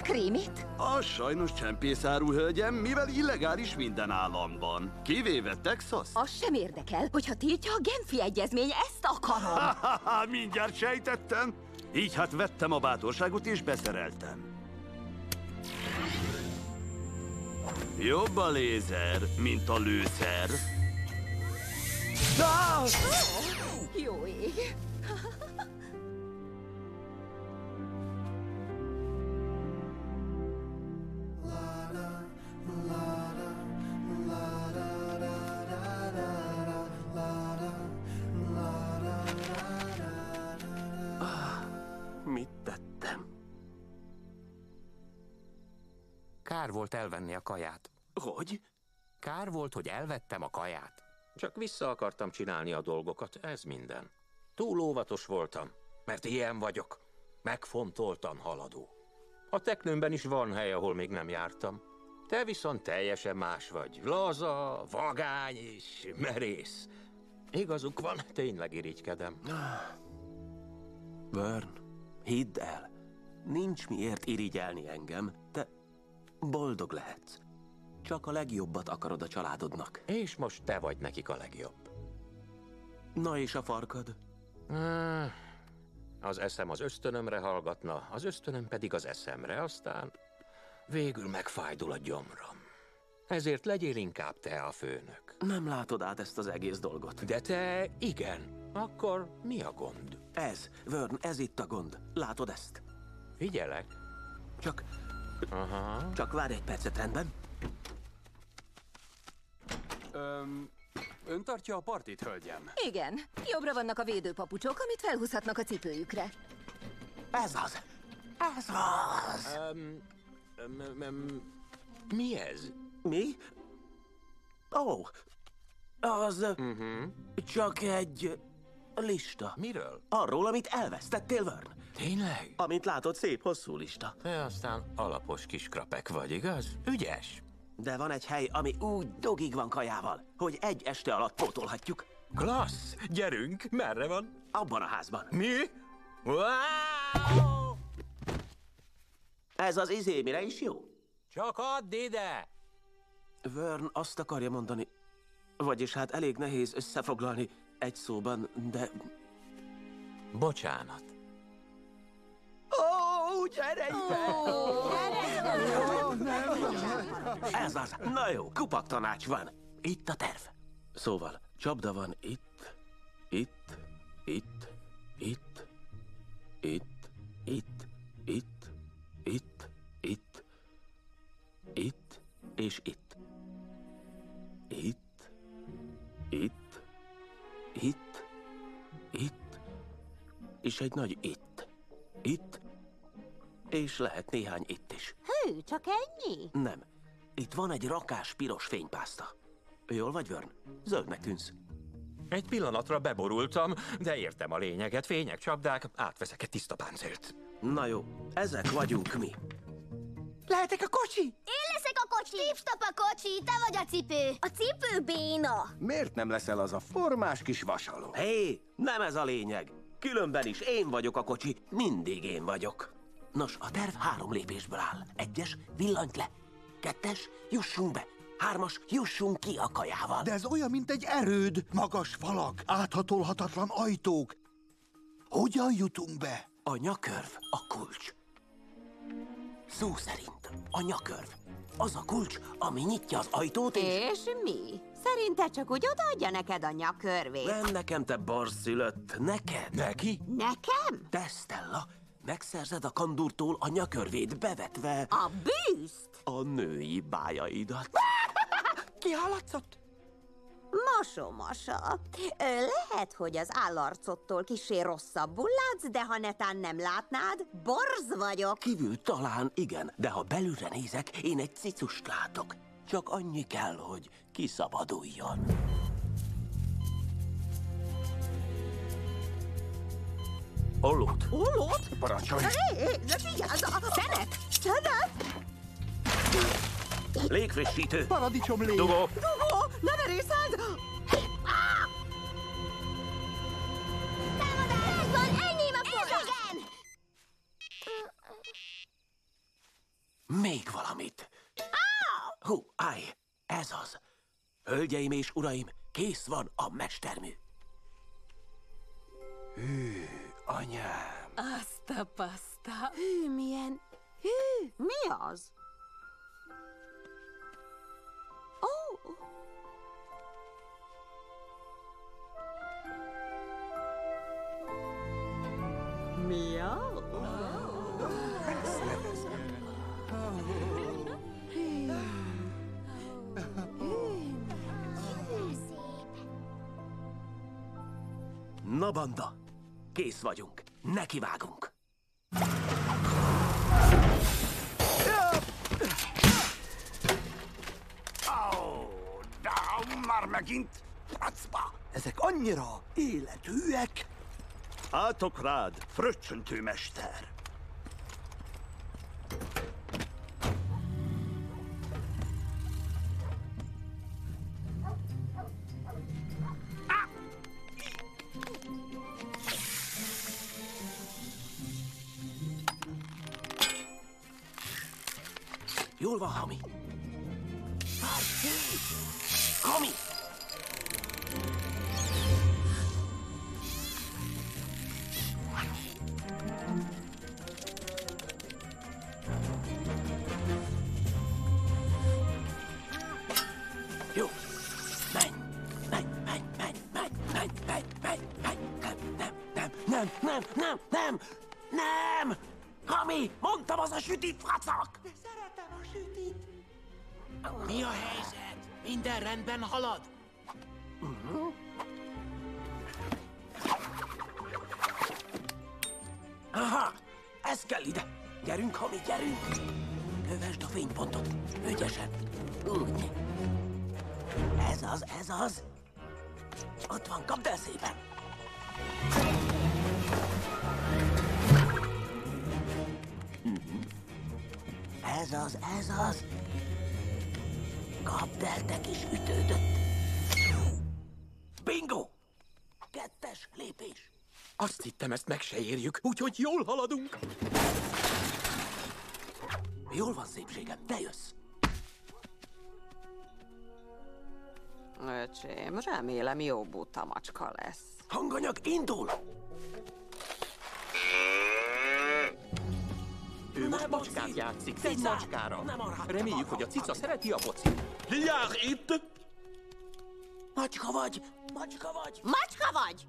A prémekrémét? A sajnos csempészáru hölgyem, mivel illegális minden államban. Kivéve Texas. Az sem érdekel, hogyha tiltja a Genfi egyezmény, ezt akarom. Mindjárt sejtettem. Így hát vettem a bátorságot és beszereltem. Jobb a lézer, mint a lőszer. Ah! Elvenni a kaját. Hogy? Kár volt, hogy elvettem a kaját. Csak vissza akartam csinálni a dolgokat, ez minden. Túl óvatos voltam, mert ilyen vagyok. Megfontoltan haladó. A teknőmben is van hely, ahol még nem jártam. Te viszont teljesen más vagy. Laza, vagány és merész. Igazuk van, tényleg irigykedem. Vern, hidd el, nincs miért irigyelni engem, te boldog lehetsz. Csak a legjobbat akarod a családodnak. És most te vagy nekik a legjobb. Na és a farkad? Ah, Az eszem az ösztönömre hallgatna, az ösztönöm pedig az eszemre, aztán végül megfájdul a gyomrom. Ezért legyél inkább te a főnök. Nem látod át ezt az egész dolgot. De te igen. Akkor mi a gond? Ez, Vörn, ez itt a gond. Látod ezt? Figyelek. Csak... Aha. Csak várj egy percet, rendben? Öm, ön tartja a partit, hölgyem? Igen, jobbra vannak a védőpapucsok, amit felhúzhatnak a cipőjükre. Ez az! Ez az! Um, um, um, mi ez? Mi? Ó, oh, az uh-huh. csak egy lista. Miről? Arról, amit elvesztettél, Vern. Tényleg? Amint látod, szép hosszú lista. Te aztán alapos kis krapek vagy, igaz? Ügyes. De van egy hely, ami úgy dogig van kajával, hogy egy este alatt pótolhatjuk. Klassz! Gyerünk! Merre van? Abban a házban. Mi? Wow! Ez az izé, mire is jó? Csak add ide! Vern azt akarja mondani, vagyis hát elég nehéz összefoglalni egy szóban, de... Bocsánat. Ó, oh, gyere ide! Ez az. Na jó, kupak tanács van. Itt a terv. Szóval, csapda van itt, itt, itt, itt, itt, itt, itt, itt, itt, itt, és itt. Itt, itt, itt, itt, és egy nagy itt. Itt, és lehet néhány itt is. Hű, csak ennyi? Nem. Itt van egy rakás piros fénypászta. Jól vagy, Vörn? Zöldnek tűnsz. Egy pillanatra beborultam, de értem a lényeget. Fények, csapdák, átveszek egy tiszta páncélt. Na jó, ezek vagyunk mi. Lehetek a kocsi? Én leszek a kocsi! Stop a kocsi, te vagy a cipő! A cipő béna! Miért nem leszel az a formás kis vasaló? Hé, nem ez a lényeg. Különben is én vagyok a kocsi, mindig én vagyok. Nos, a terv három lépésből áll. Egyes, villanyt le. Kettes, jussunk be. Hármas, jussunk ki a kajával. De ez olyan, mint egy erőd. Magas falak, áthatolhatatlan ajtók. Hogyan jutunk be? A nyakörv a kulcs. Szó szerint a nyakörv. Az a kulcs, ami nyitja az ajtót, és... És mi? Szerinted csak úgy odaadja neked a nyakörvét? Nem nekem, te barszülött, neked. Neki? Nekem? Te, Stella, megszerzed a kandúrtól a nyakörvét bevetve... A bűzt? A női bájaidat. Ki hallatszott? Mosomasa. Lehet, hogy az állarcottól kisé rosszabbul látsz, de ha netán nem látnád, borz vagyok. Kívül talán igen, de ha belülre nézek, én egy cicust látok. Csak annyi kell, hogy kiszabaduljon. Ollót. Ollót? Parancsolj! Hé, hé, de vigyázz! a Szenet! Szenet! Légfrissítő. Paradicsom lé. Dugó. Dugó, ne merészeld! Megvan, enyém a forrás! Igen! Még valamit. Hú, állj, ez az. Hölgyeim és uraim, kész van a mestermű. Hű, anyám. Azt a paszta. Hű, milyen... Hű, mi az? Ó, mi az? Na banda, kész vagyunk. Nekivágunk. Ó, de már megint pracba. Ezek annyira életűek. Átok rád, fröccsöntő mester! Jól van, Hami. Hami! Jó. Menj, menj, menj, menj, menj, menj, menj, menj, menj, nem, nem, nem, nem, nem, nem, nem, nem, Ami, mondtam, az a sütit facak! Mi a helyzet? Minden rendben halad? Aha, ez kell ide. Gyerünk, Hami, gyerünk. Kövesd a fénypontot. Ügyesen. Úgy. Ez az, ez az. Ott van, kapd el szépen. Mhm. Ez az, ez az. Kapd el, te kis ütődött. Bingo! Kettes lépés. Azt hittem, ezt meg se érjük, úgyhogy jól haladunk. Jól van, szépségem, te jössz. Öcsém, remélem jó buta macska lesz. Hanganyag indul! Ő most macskát játszik, egy macskára. Reméljük, hogy a cica szereti a focit. Ki jár itt? Macska vagy! Macska vagy! Macska vagy?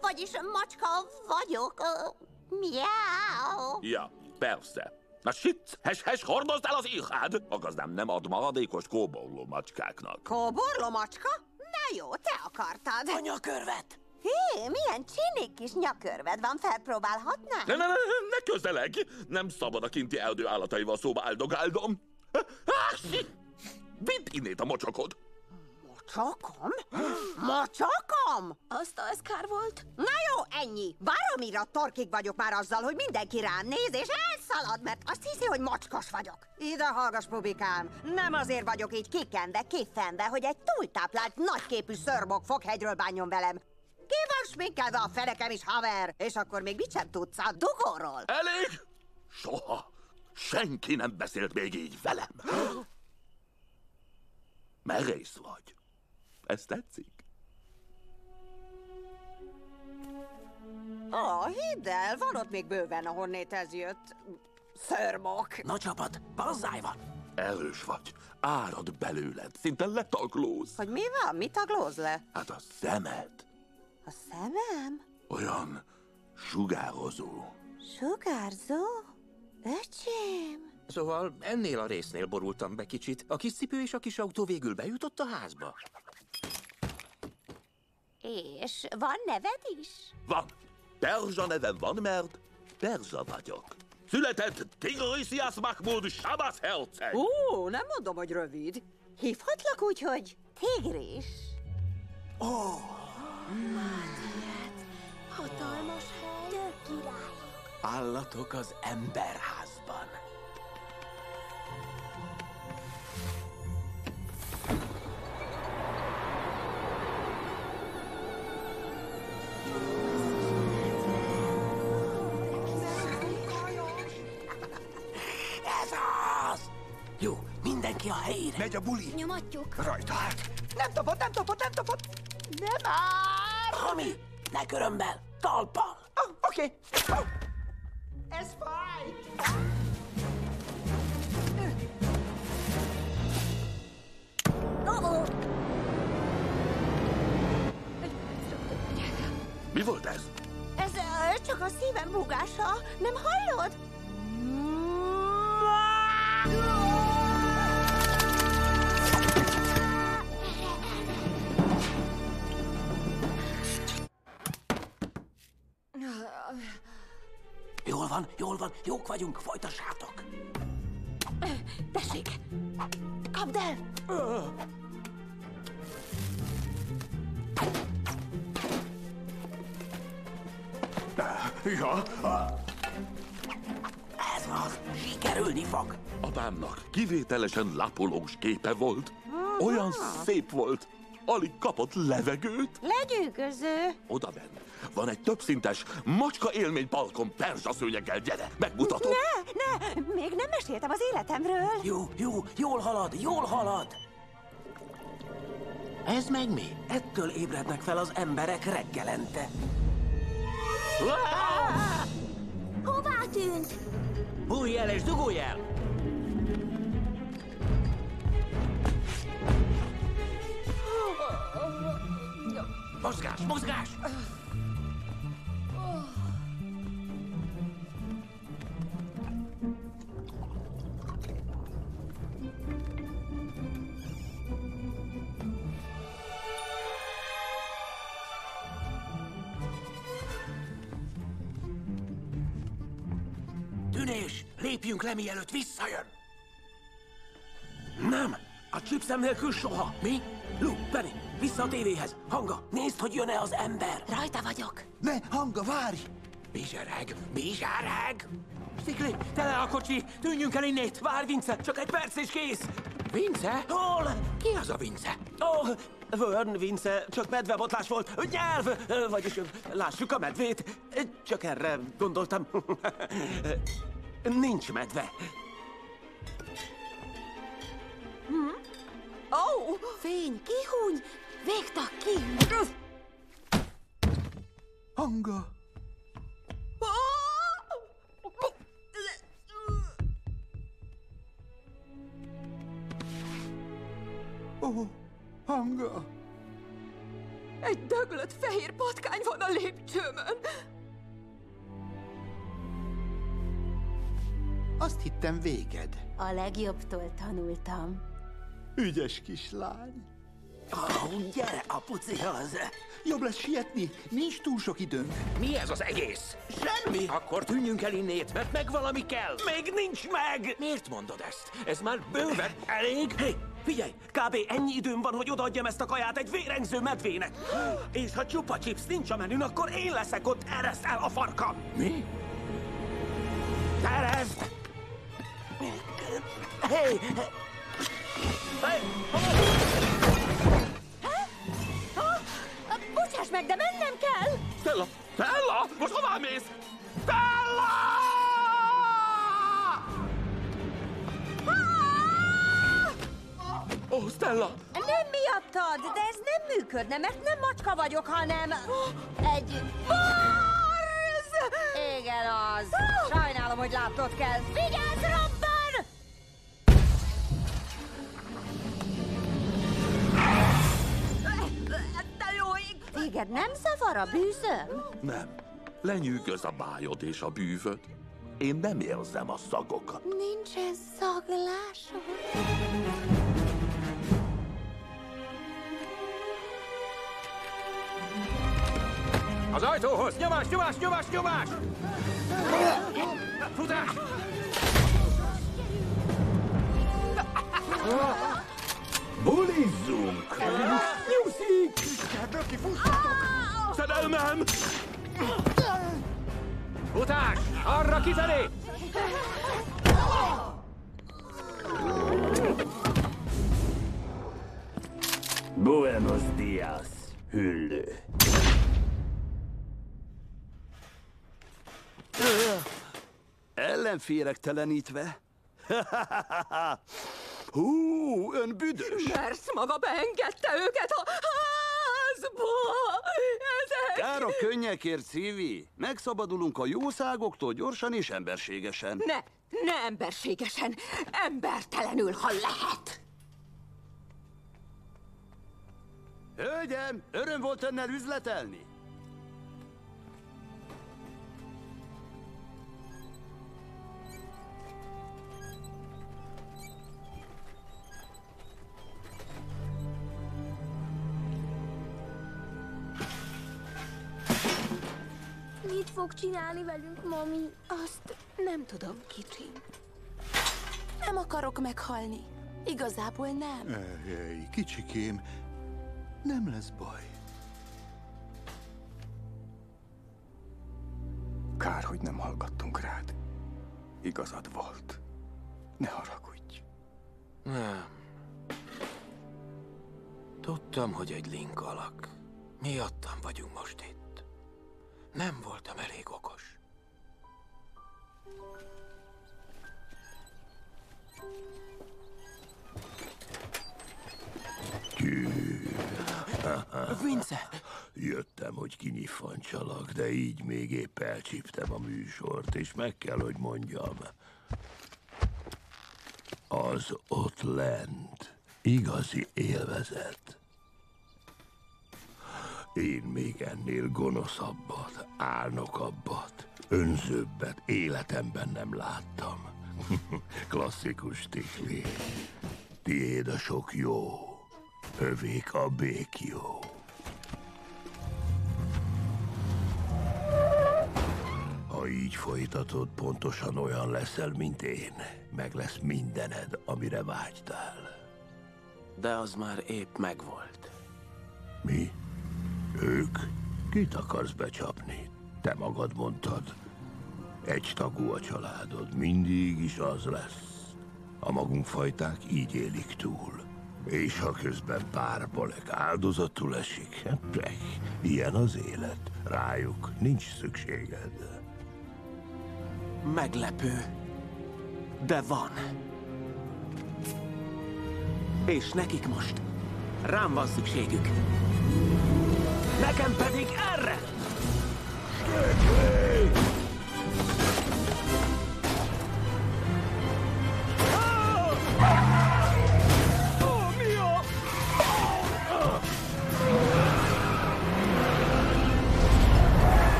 Vagyis macska vagyok. Miau. Ja, persze. Na shit, hes, hes, hordozd el az ilhád! A gazdám nem ad maradékos kóborló macskáknak. Kóborló macska? Na jó, te akartad. A nyakörvet. Hé, milyen csinik kis nyakörved van, felpróbálhatnám? Ne, ne, ne, ne, közeleg! Nem szabad a kinti erdő állataival szóba áldogáldom. Vidd innét a mocsokod! Mocsakom? Mocsakom? Azt az kár volt? Na jó, ennyi. Baromira torkig vagyok már azzal, hogy mindenki rám néz, és elszalad, mert azt hiszi, hogy mocskos vagyok. Ide hallgass, Pubikám. Nem azért vagyok így kikenve, kifenve, hogy egy túltáplált, nagyképű szörbok foghegyről bánjon velem. Ki van sminkelve a fenekem is, haver? És akkor még mit sem tudsz a dugóról? Elég? Soha. Senki nem beszélt még így velem. Merész vagy. Ez tetszik? Ó, hidd el, van ott még bőven, ahonnét ez jött. Szörmok. Na csapat, bazzálj van! Erős vagy. Árad belőled. Szinte letaglóz. Hogy mi van? Mi taglóz le? Hát a szemed A szemem? olyan sugározó. Sugárzó? Öcsém? Szóval ennél a résznél borultam be kicsit. A kis cipő és a kis autó végül bejutott a házba. És van neved is? Van. Perzsa nevem van, mert Perzsa vagyok. Született Tigrisias Mahmud Shabbas herceg. Ó, nem mondom, hogy rövid. Hívhatlak úgy, hogy tigris. Ó, Hatalmas hely. Tök király. állatok az emberházban. Ez az! Jó, mindenki a helyére. Megy a buli. Nyomatjuk. Rajta hát. Nem topott, nem topott, nem topott! Nem már! Hami, ne körömmel, talpal! Oh, Oké. Okay. Oh. Ez fáj! Oh, Mi volt ez? ez ö, csak a szívem búgása. Nem hallod? Jól van, jól van, jók vagyunk, folytassátok! Tessék! Kapd el! Ja, Ez az, sikerülni fog! apámnak kivételesen lapolós képe volt. Olyan szép volt. Alig kapott levegőt. Legyűgöző. Oda benn. Van egy többszintes macska élmény parkon perzsa szőnyegel, gyere, megmutatom. Ne, ne, még nem meséltem az életemről. Jó, jó, jól halad, jól halad! Ez meg mi? Ettől ébrednek fel az emberek reggelente. Hová tűnt? Bújj el és dugulj el! Mozgás, mozgás! Le, mielőtt visszajön! Nem! A chipszem nélkül soha! Mi? Lu, Penny, vissza a tévéhez! Hanga, nézd, hogy jön-e az ember! Rajta vagyok. Ne, hanga, várj! Bizsereg! Bizsereg! Stikli, tele a kocsi! Tűnjünk el innét! Várj, Vince! Csak egy perc és kész! Vince? Hol? Ki az a Vince? Ó, oh, Vörn, Vince, csak medvebotlás volt. Nyelv! Vagyis lássuk a medvét. Csak erre gondoltam. Nincs medve. Hm? Oh, fény, kihúny, végtag ki. Hanga! Ó, hanga! Egy döglött fehér patkány van a lépcsőmön. Azt hittem véged. A legjobbtól tanultam. Ügyes kislány. Oh, gyere, apucihoz! Jobb lesz sietni, nincs túl sok időnk. Mi ez az egész? Semmi! Akkor tűnjünk el innét, mert meg valami kell. Még nincs meg! Miért mondod ezt? Ez már bőven elég? Hé, hey, figyelj! Kb. ennyi időm van, hogy odaadjam ezt a kaját egy vérengző medvének. És ha csupa chips nincs a menün, akkor én leszek ott, ereszt el a farkam! Mi? Erezd! Hé! Hey! Bocsáss meg, de mennem kell! Stella! Stella! Most hová mész? Stella! Ó, oh, Stella! Nem miattad, de ez nem működne, mert nem macska vagyok, hanem... Egy... Borz! Igen, az. Sajnálom, hogy látnod kell. Vigyázz, Robban! Téged nem zavar a bűzöm? Nem. Lenyűgöz a bájod és a bűvöd. Én nem érzem a szagokat. Nincsen szaglásod. Az ajtóhoz! Nyomás, nyomás, nyomás, nyomás! Futás! Bulizzunk! Nyuszik! Böki, fussatok! Szerelmem! Futás! Arra kifelé! Buenos dias, hüllő. Ellenféregtelenítve? Hú, ön büdös! Mersz maga beengedte őket a házba! Ezek... Kár a könnyekért, Szívi. Megszabadulunk a jószágoktól gyorsan és emberségesen. Ne, ne emberségesen, embertelenül, ha lehet! Hölgyem, öröm volt önnel üzletelni. Mit fog csinálni velünk, mami? Azt nem tudom, kicsim. Nem akarok meghalni. Igazából nem. Ej, kicsikém, nem lesz baj. Kár, hogy nem hallgattunk rád. Igazad volt. Ne haragudj. Nem. Tudtam, hogy egy link alak. Miattam vagyunk most itt. Nem voltam elég okos. Vince! Jöttem, hogy kinyiffancsalak, de így még épp elcsíptem a műsort, és meg kell, hogy mondjam. Az ott lent igazi élvezet. Én még ennél gonoszabbat, álnokabbat, önzőbbet életemben nem láttam. Klasszikus tikli. Tiéd a sok jó, övék a békjó. Ha így folytatod, pontosan olyan leszel, mint én. Meg lesz mindened, amire vágytál. De az már épp megvolt. Mi? Ők? Kit akarsz becsapni? Te magad mondtad. Egy tagú a családod, mindig is az lesz. A magunk fajták így élik túl. És ha közben pár bolek áldozatul esik, hát pech, ilyen az élet. Rájuk nincs szükséged. Meglepő. De van. És nekik most rám van szükségük. Nekem pedig erre!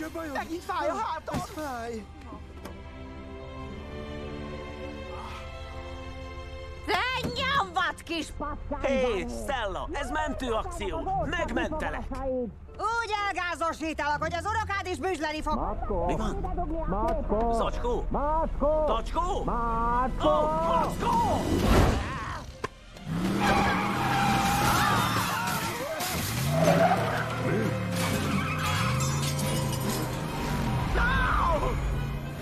Nincs bajod? Megint fáj nyomvat kis patkány! Hé, Stella, ez mentőakció! Megmentelek! Úgy elgázosítalak, hogy az unokád is büzsleni fog. Mi van? Zacskó? Tacskó? Ó, Mackó!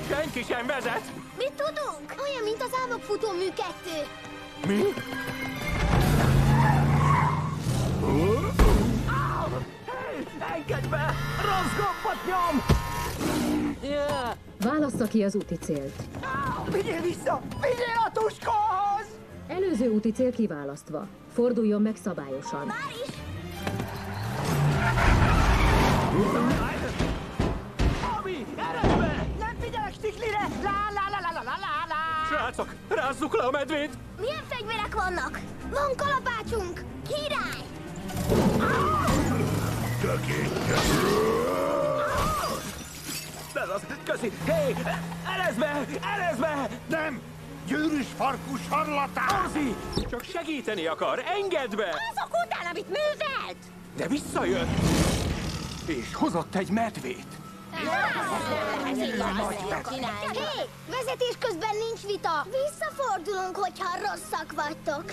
Senki sem vezet! Mit tudunk? Olyan, mint az álmokfutó mű kettő. Mi? Engedj be! Rossz gombot nyom! Yeah. Válassza ki az úti célt. Vigyél vissza! Vigyél a tuskához! Előző úti cél kiválasztva. Forduljon meg szabályosan. Már is! Ami, eredj be! Nem figyelek Stiklire! Lá, Srácok, rázzuk le a medvét! Milyen fegyverek vannak? Van kalapácsunk! Király! Ez az, köszi! Hé, erezd be! Erezd be! Nem! Gyűrűs farkú sarlatán! Orzi! Csak segíteni akar, engedd be! Azok után, amit művelt! De visszajött! És hozott egy medvét! Hé, vezetés közben nincs vita. Visszafordulunk, hogyha rosszak vagytok.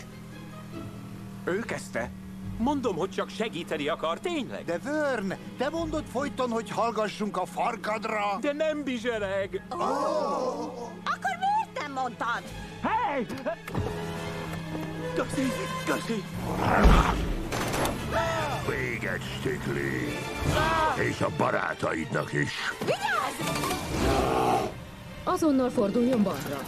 Ő kezdte. Mondom, hogy csak segíteni akar, tényleg. De Vörn, te mondod folyton, hogy hallgassunk a farkadra. De nem bizsereg. Akkor miért nem mondtad? Hé! Köszi, köszi! Véget, Stikli! És a barátaidnak is. Vigyázz! Azonnal forduljon balra.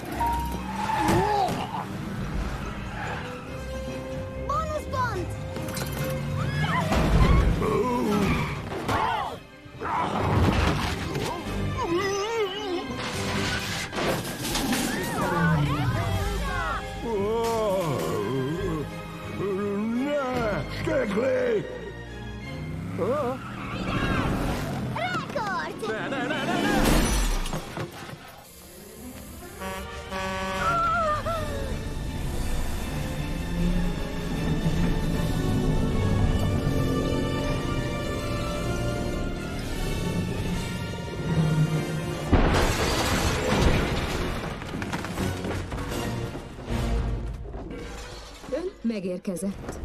Megérkezett.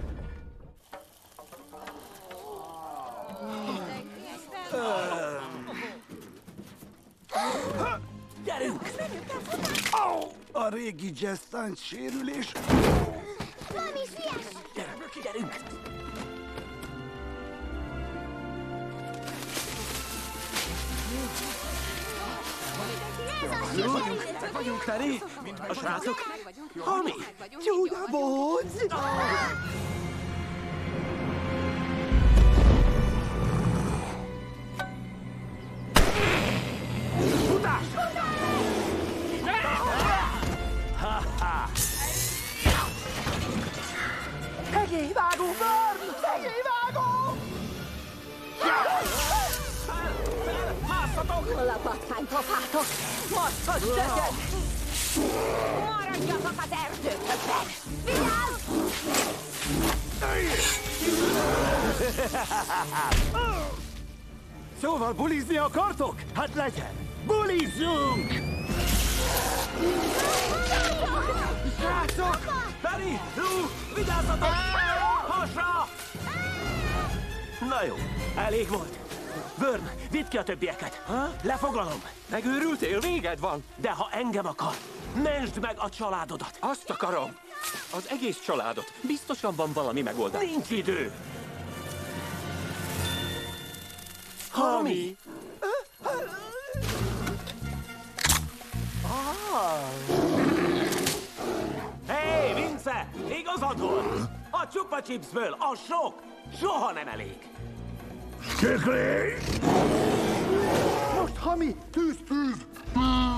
Gyerünk! Au! A régi jazz tánc sérülés. Valami siess! Gyerünk, gyerünk! Ez a Jó, sikerült! meg vagyunk, Teri! A srácok? Ami? Csúnya bóc! Futás! Szegélyvágó, Vörn! Szegélyvágó! Másszatok! Hol a patkány pofátok? Mocskos dögök! Maradjatok az erdőkökben! Vigyázz! Szóval bulizni akartok? Hát legyen! Bulizzunk! Srácok! Benny! Lou! Vigyázzatok! Hasra! Na jó, elég volt. Vörn, vidd ki a többieket. Ha? Lefoglalom. Megőrültél? Véged van. De ha engem akar, mentsd meg a családodat. Azt akarom. Az egész családot. Biztosan van valami megoldás. Nincs idő. Hami! Hé, Vince! Igazad volt! A csupa chipsből a sok soha nem elég. Stikli! Most, Hami, tűz, tűz! Mm.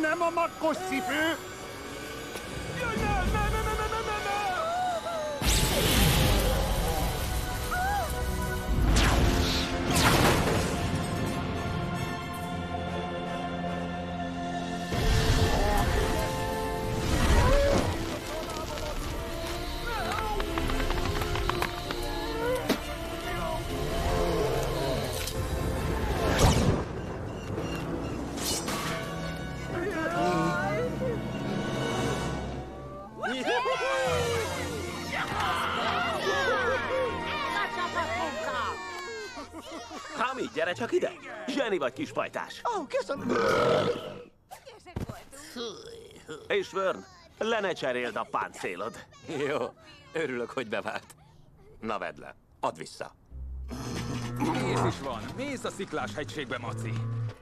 Nem a makkos cipő! Csak ide! Zseni vagy, kis pajtás! Ó, oh, köszönöm. És Vörn, le ne cseréld a páncélod. Jó, örülök, hogy bevált. Na vedd le, add vissza. Miért is van? Mész a sziklás hegységbe, Maci.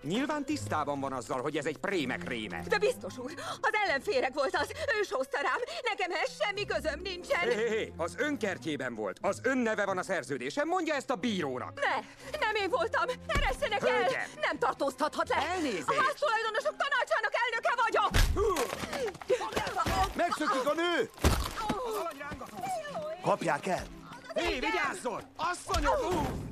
Nyilván tisztában van azzal, hogy ez egy prémek réme. De biztos úr, az ellenféreg volt az, ő sózta rám, nekem ehhez semmi közöm nincsen. Hé, hé, hé, az önkertjében volt. Az ön neve van a szerződésen. Mondja ezt a bírónak. Ne, nem én voltam, eresszenek el! Hölgyem! Nem tartóztathat le! Elnézést! A háztulajdonosok tanácsának elnöke vagyok! Megszökik a nő! Kapják el! Hé, vigyázzon! Asszonyok! Ú!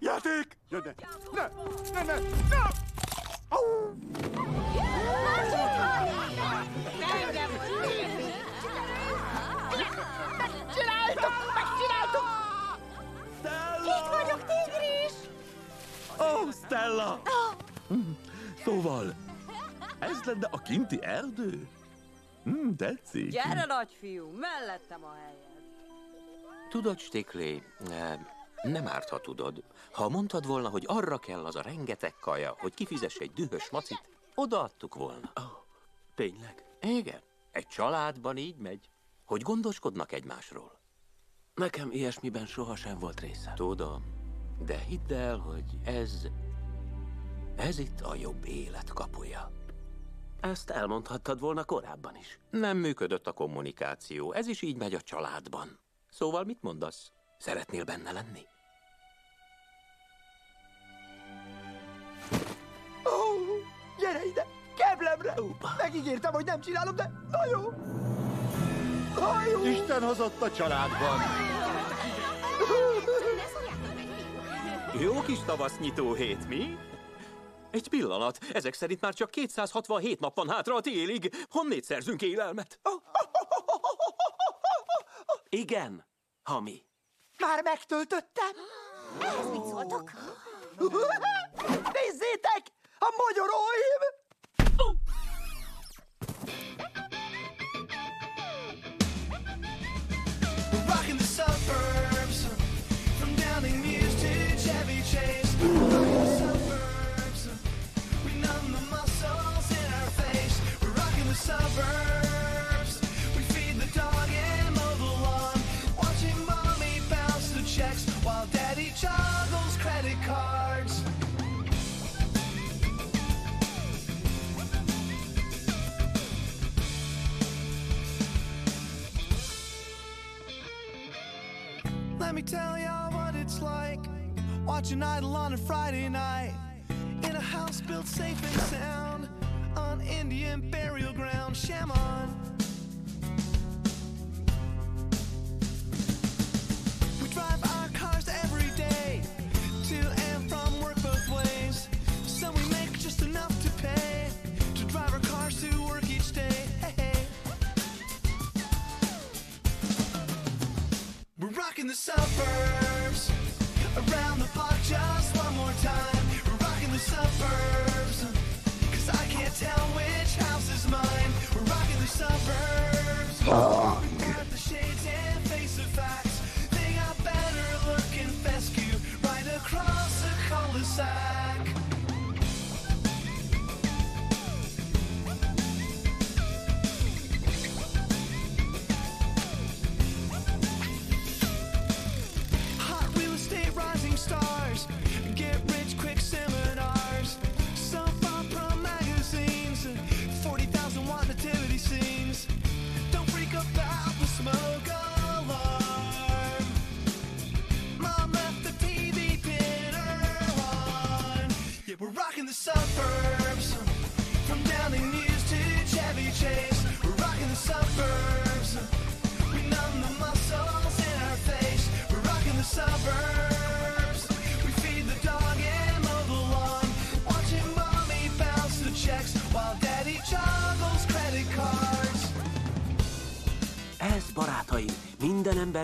Játék! Ja, ne, ne, ne, ne, ne! Au! Csináltuk! Megcsináltuk! Itt vagyok, tigris! Ó, oh, Stella! Szóval, ez lenne a kinti erdő? Hm, tetszik. Gyere, nagyfiú, mellettem a helyed. Tudod, Stikli, eh, nem árt, ha tudod. Ha mondtad volna, hogy arra kell az a rengeteg kaja, hogy kifizess egy dühös macit, odaadtuk volna. Oh, tényleg? Igen, egy családban így megy, hogy gondoskodnak egymásról. Nekem ilyesmiben sohasem volt része. Tudom, de hidd el, hogy ez... Ez itt a jobb élet kapuja. Ezt elmondhattad volna korábban is. Nem működött a kommunikáció, ez is így megy a családban. Szóval mit mondasz? Szeretnél benne lenni? Ó, oh, gyere ide! Keblemre! Megígértem, hogy nem csinálom, de na jó! Na jó! Isten hozott a családban! Jó kis tavasznyitó hét, mi? Egy pillanat, ezek szerint már csak 267 nap van hátra a télig. Honnét szerzünk élelmet? Igen, Hami. Már megtöltöttem? Ehhez mit szóltok? Nézzétek! A magyaróim!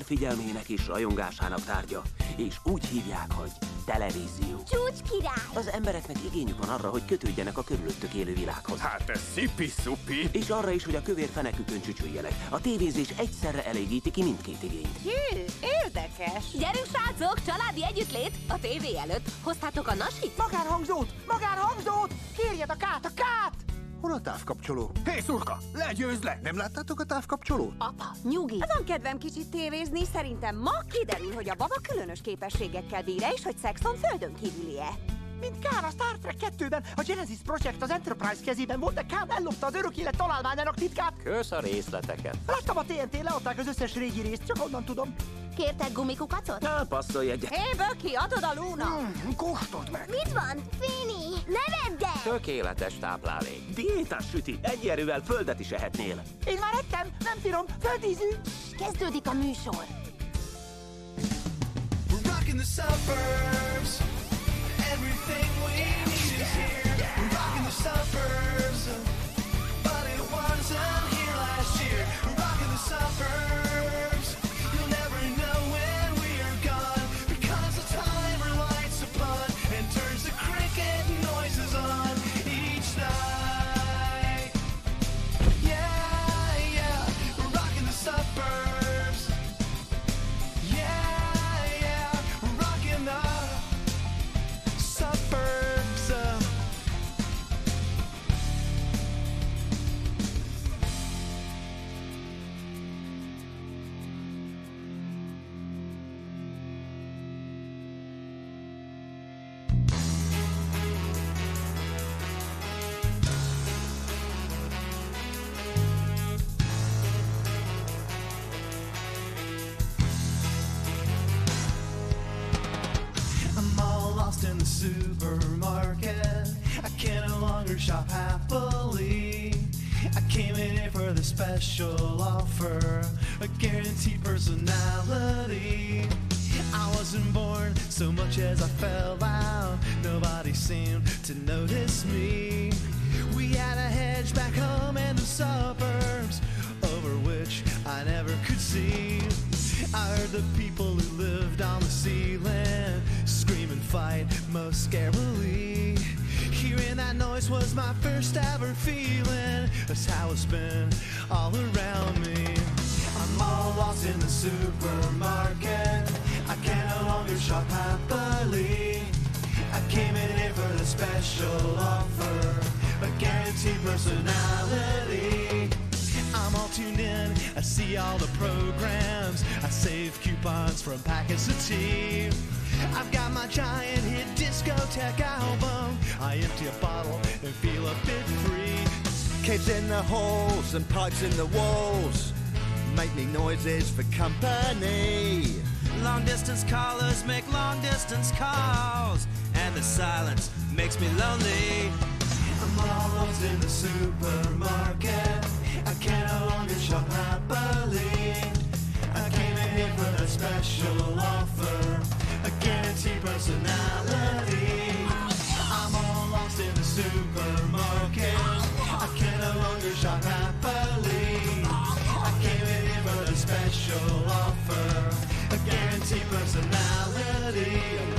Figyelmének és rajongásának tárgya, és úgy hívják, hogy televízió. Csúcs király! Az embereknek igényük van arra, hogy kötődjenek a körülöttük élő világhoz. Hát ez szipi-szupi! És arra is, hogy a kövér fenekükön csücsüljenek. A tévézés egyszerre elégíti ki mindkét igényt. Hű, érdekes. Gyerünk, srácok, családi együttlét a tévé előtt. Hoztátok a nasit? Magánhangzót! Magánhangzót! Kérjed a kát, a kát! Hol a távkapcsoló? Hé, szurka! Legyőzd le! Nem láttátok a távkapcsolót? Apa, nyugi. Van kedvem kicsit tévézni, szerintem ma kiderül, hogy a baba különös képességekkel bír és hogy Sexton földön kívülie. Mint Kán a Star Trek 2-ben, a Genesis Project az Enterprise kezében volt, de Kán ellopta az örök élet találmányának titkát. Kösz a részleteket. Láttam a TNT, leadták az összes régi részt, csak onnan tudom. Kértek gumikukacot? Na, passzolj egyet. Hé, Böki, adod a Luna! Hmm, kóstold meg! Mit van? Fini, ne vedd el! Tökéletes táplálék. Diétás süti, egy erővel földet is ehetnél. Én már ettem, nem finom, földízű. Kezdődik a műsor. We're rocking the suburbs. Everything we need is here. We're rocking the suburbs. But it wasn't Been all around me. I'm all lost in the supermarket. I can no longer shop happily. I came in here for the special offer, a guaranteed personality. I'm all tuned in, I see all the programs. I save coupons from packets of tea. I've got my giant hit discotheque album. I empty a bottle and feel a bit free. Kids in the halls and pipes in the walls make me noises for company. Long distance callers make long distance calls, and the silence makes me lonely. I'm all lost in the supermarket. I can no longer shop happily. I came in here for a special offer, a guaranteed personality. I'm all lost in the supermarket. I can no shop happily. I came in here for a special offer, a guaranteed personality.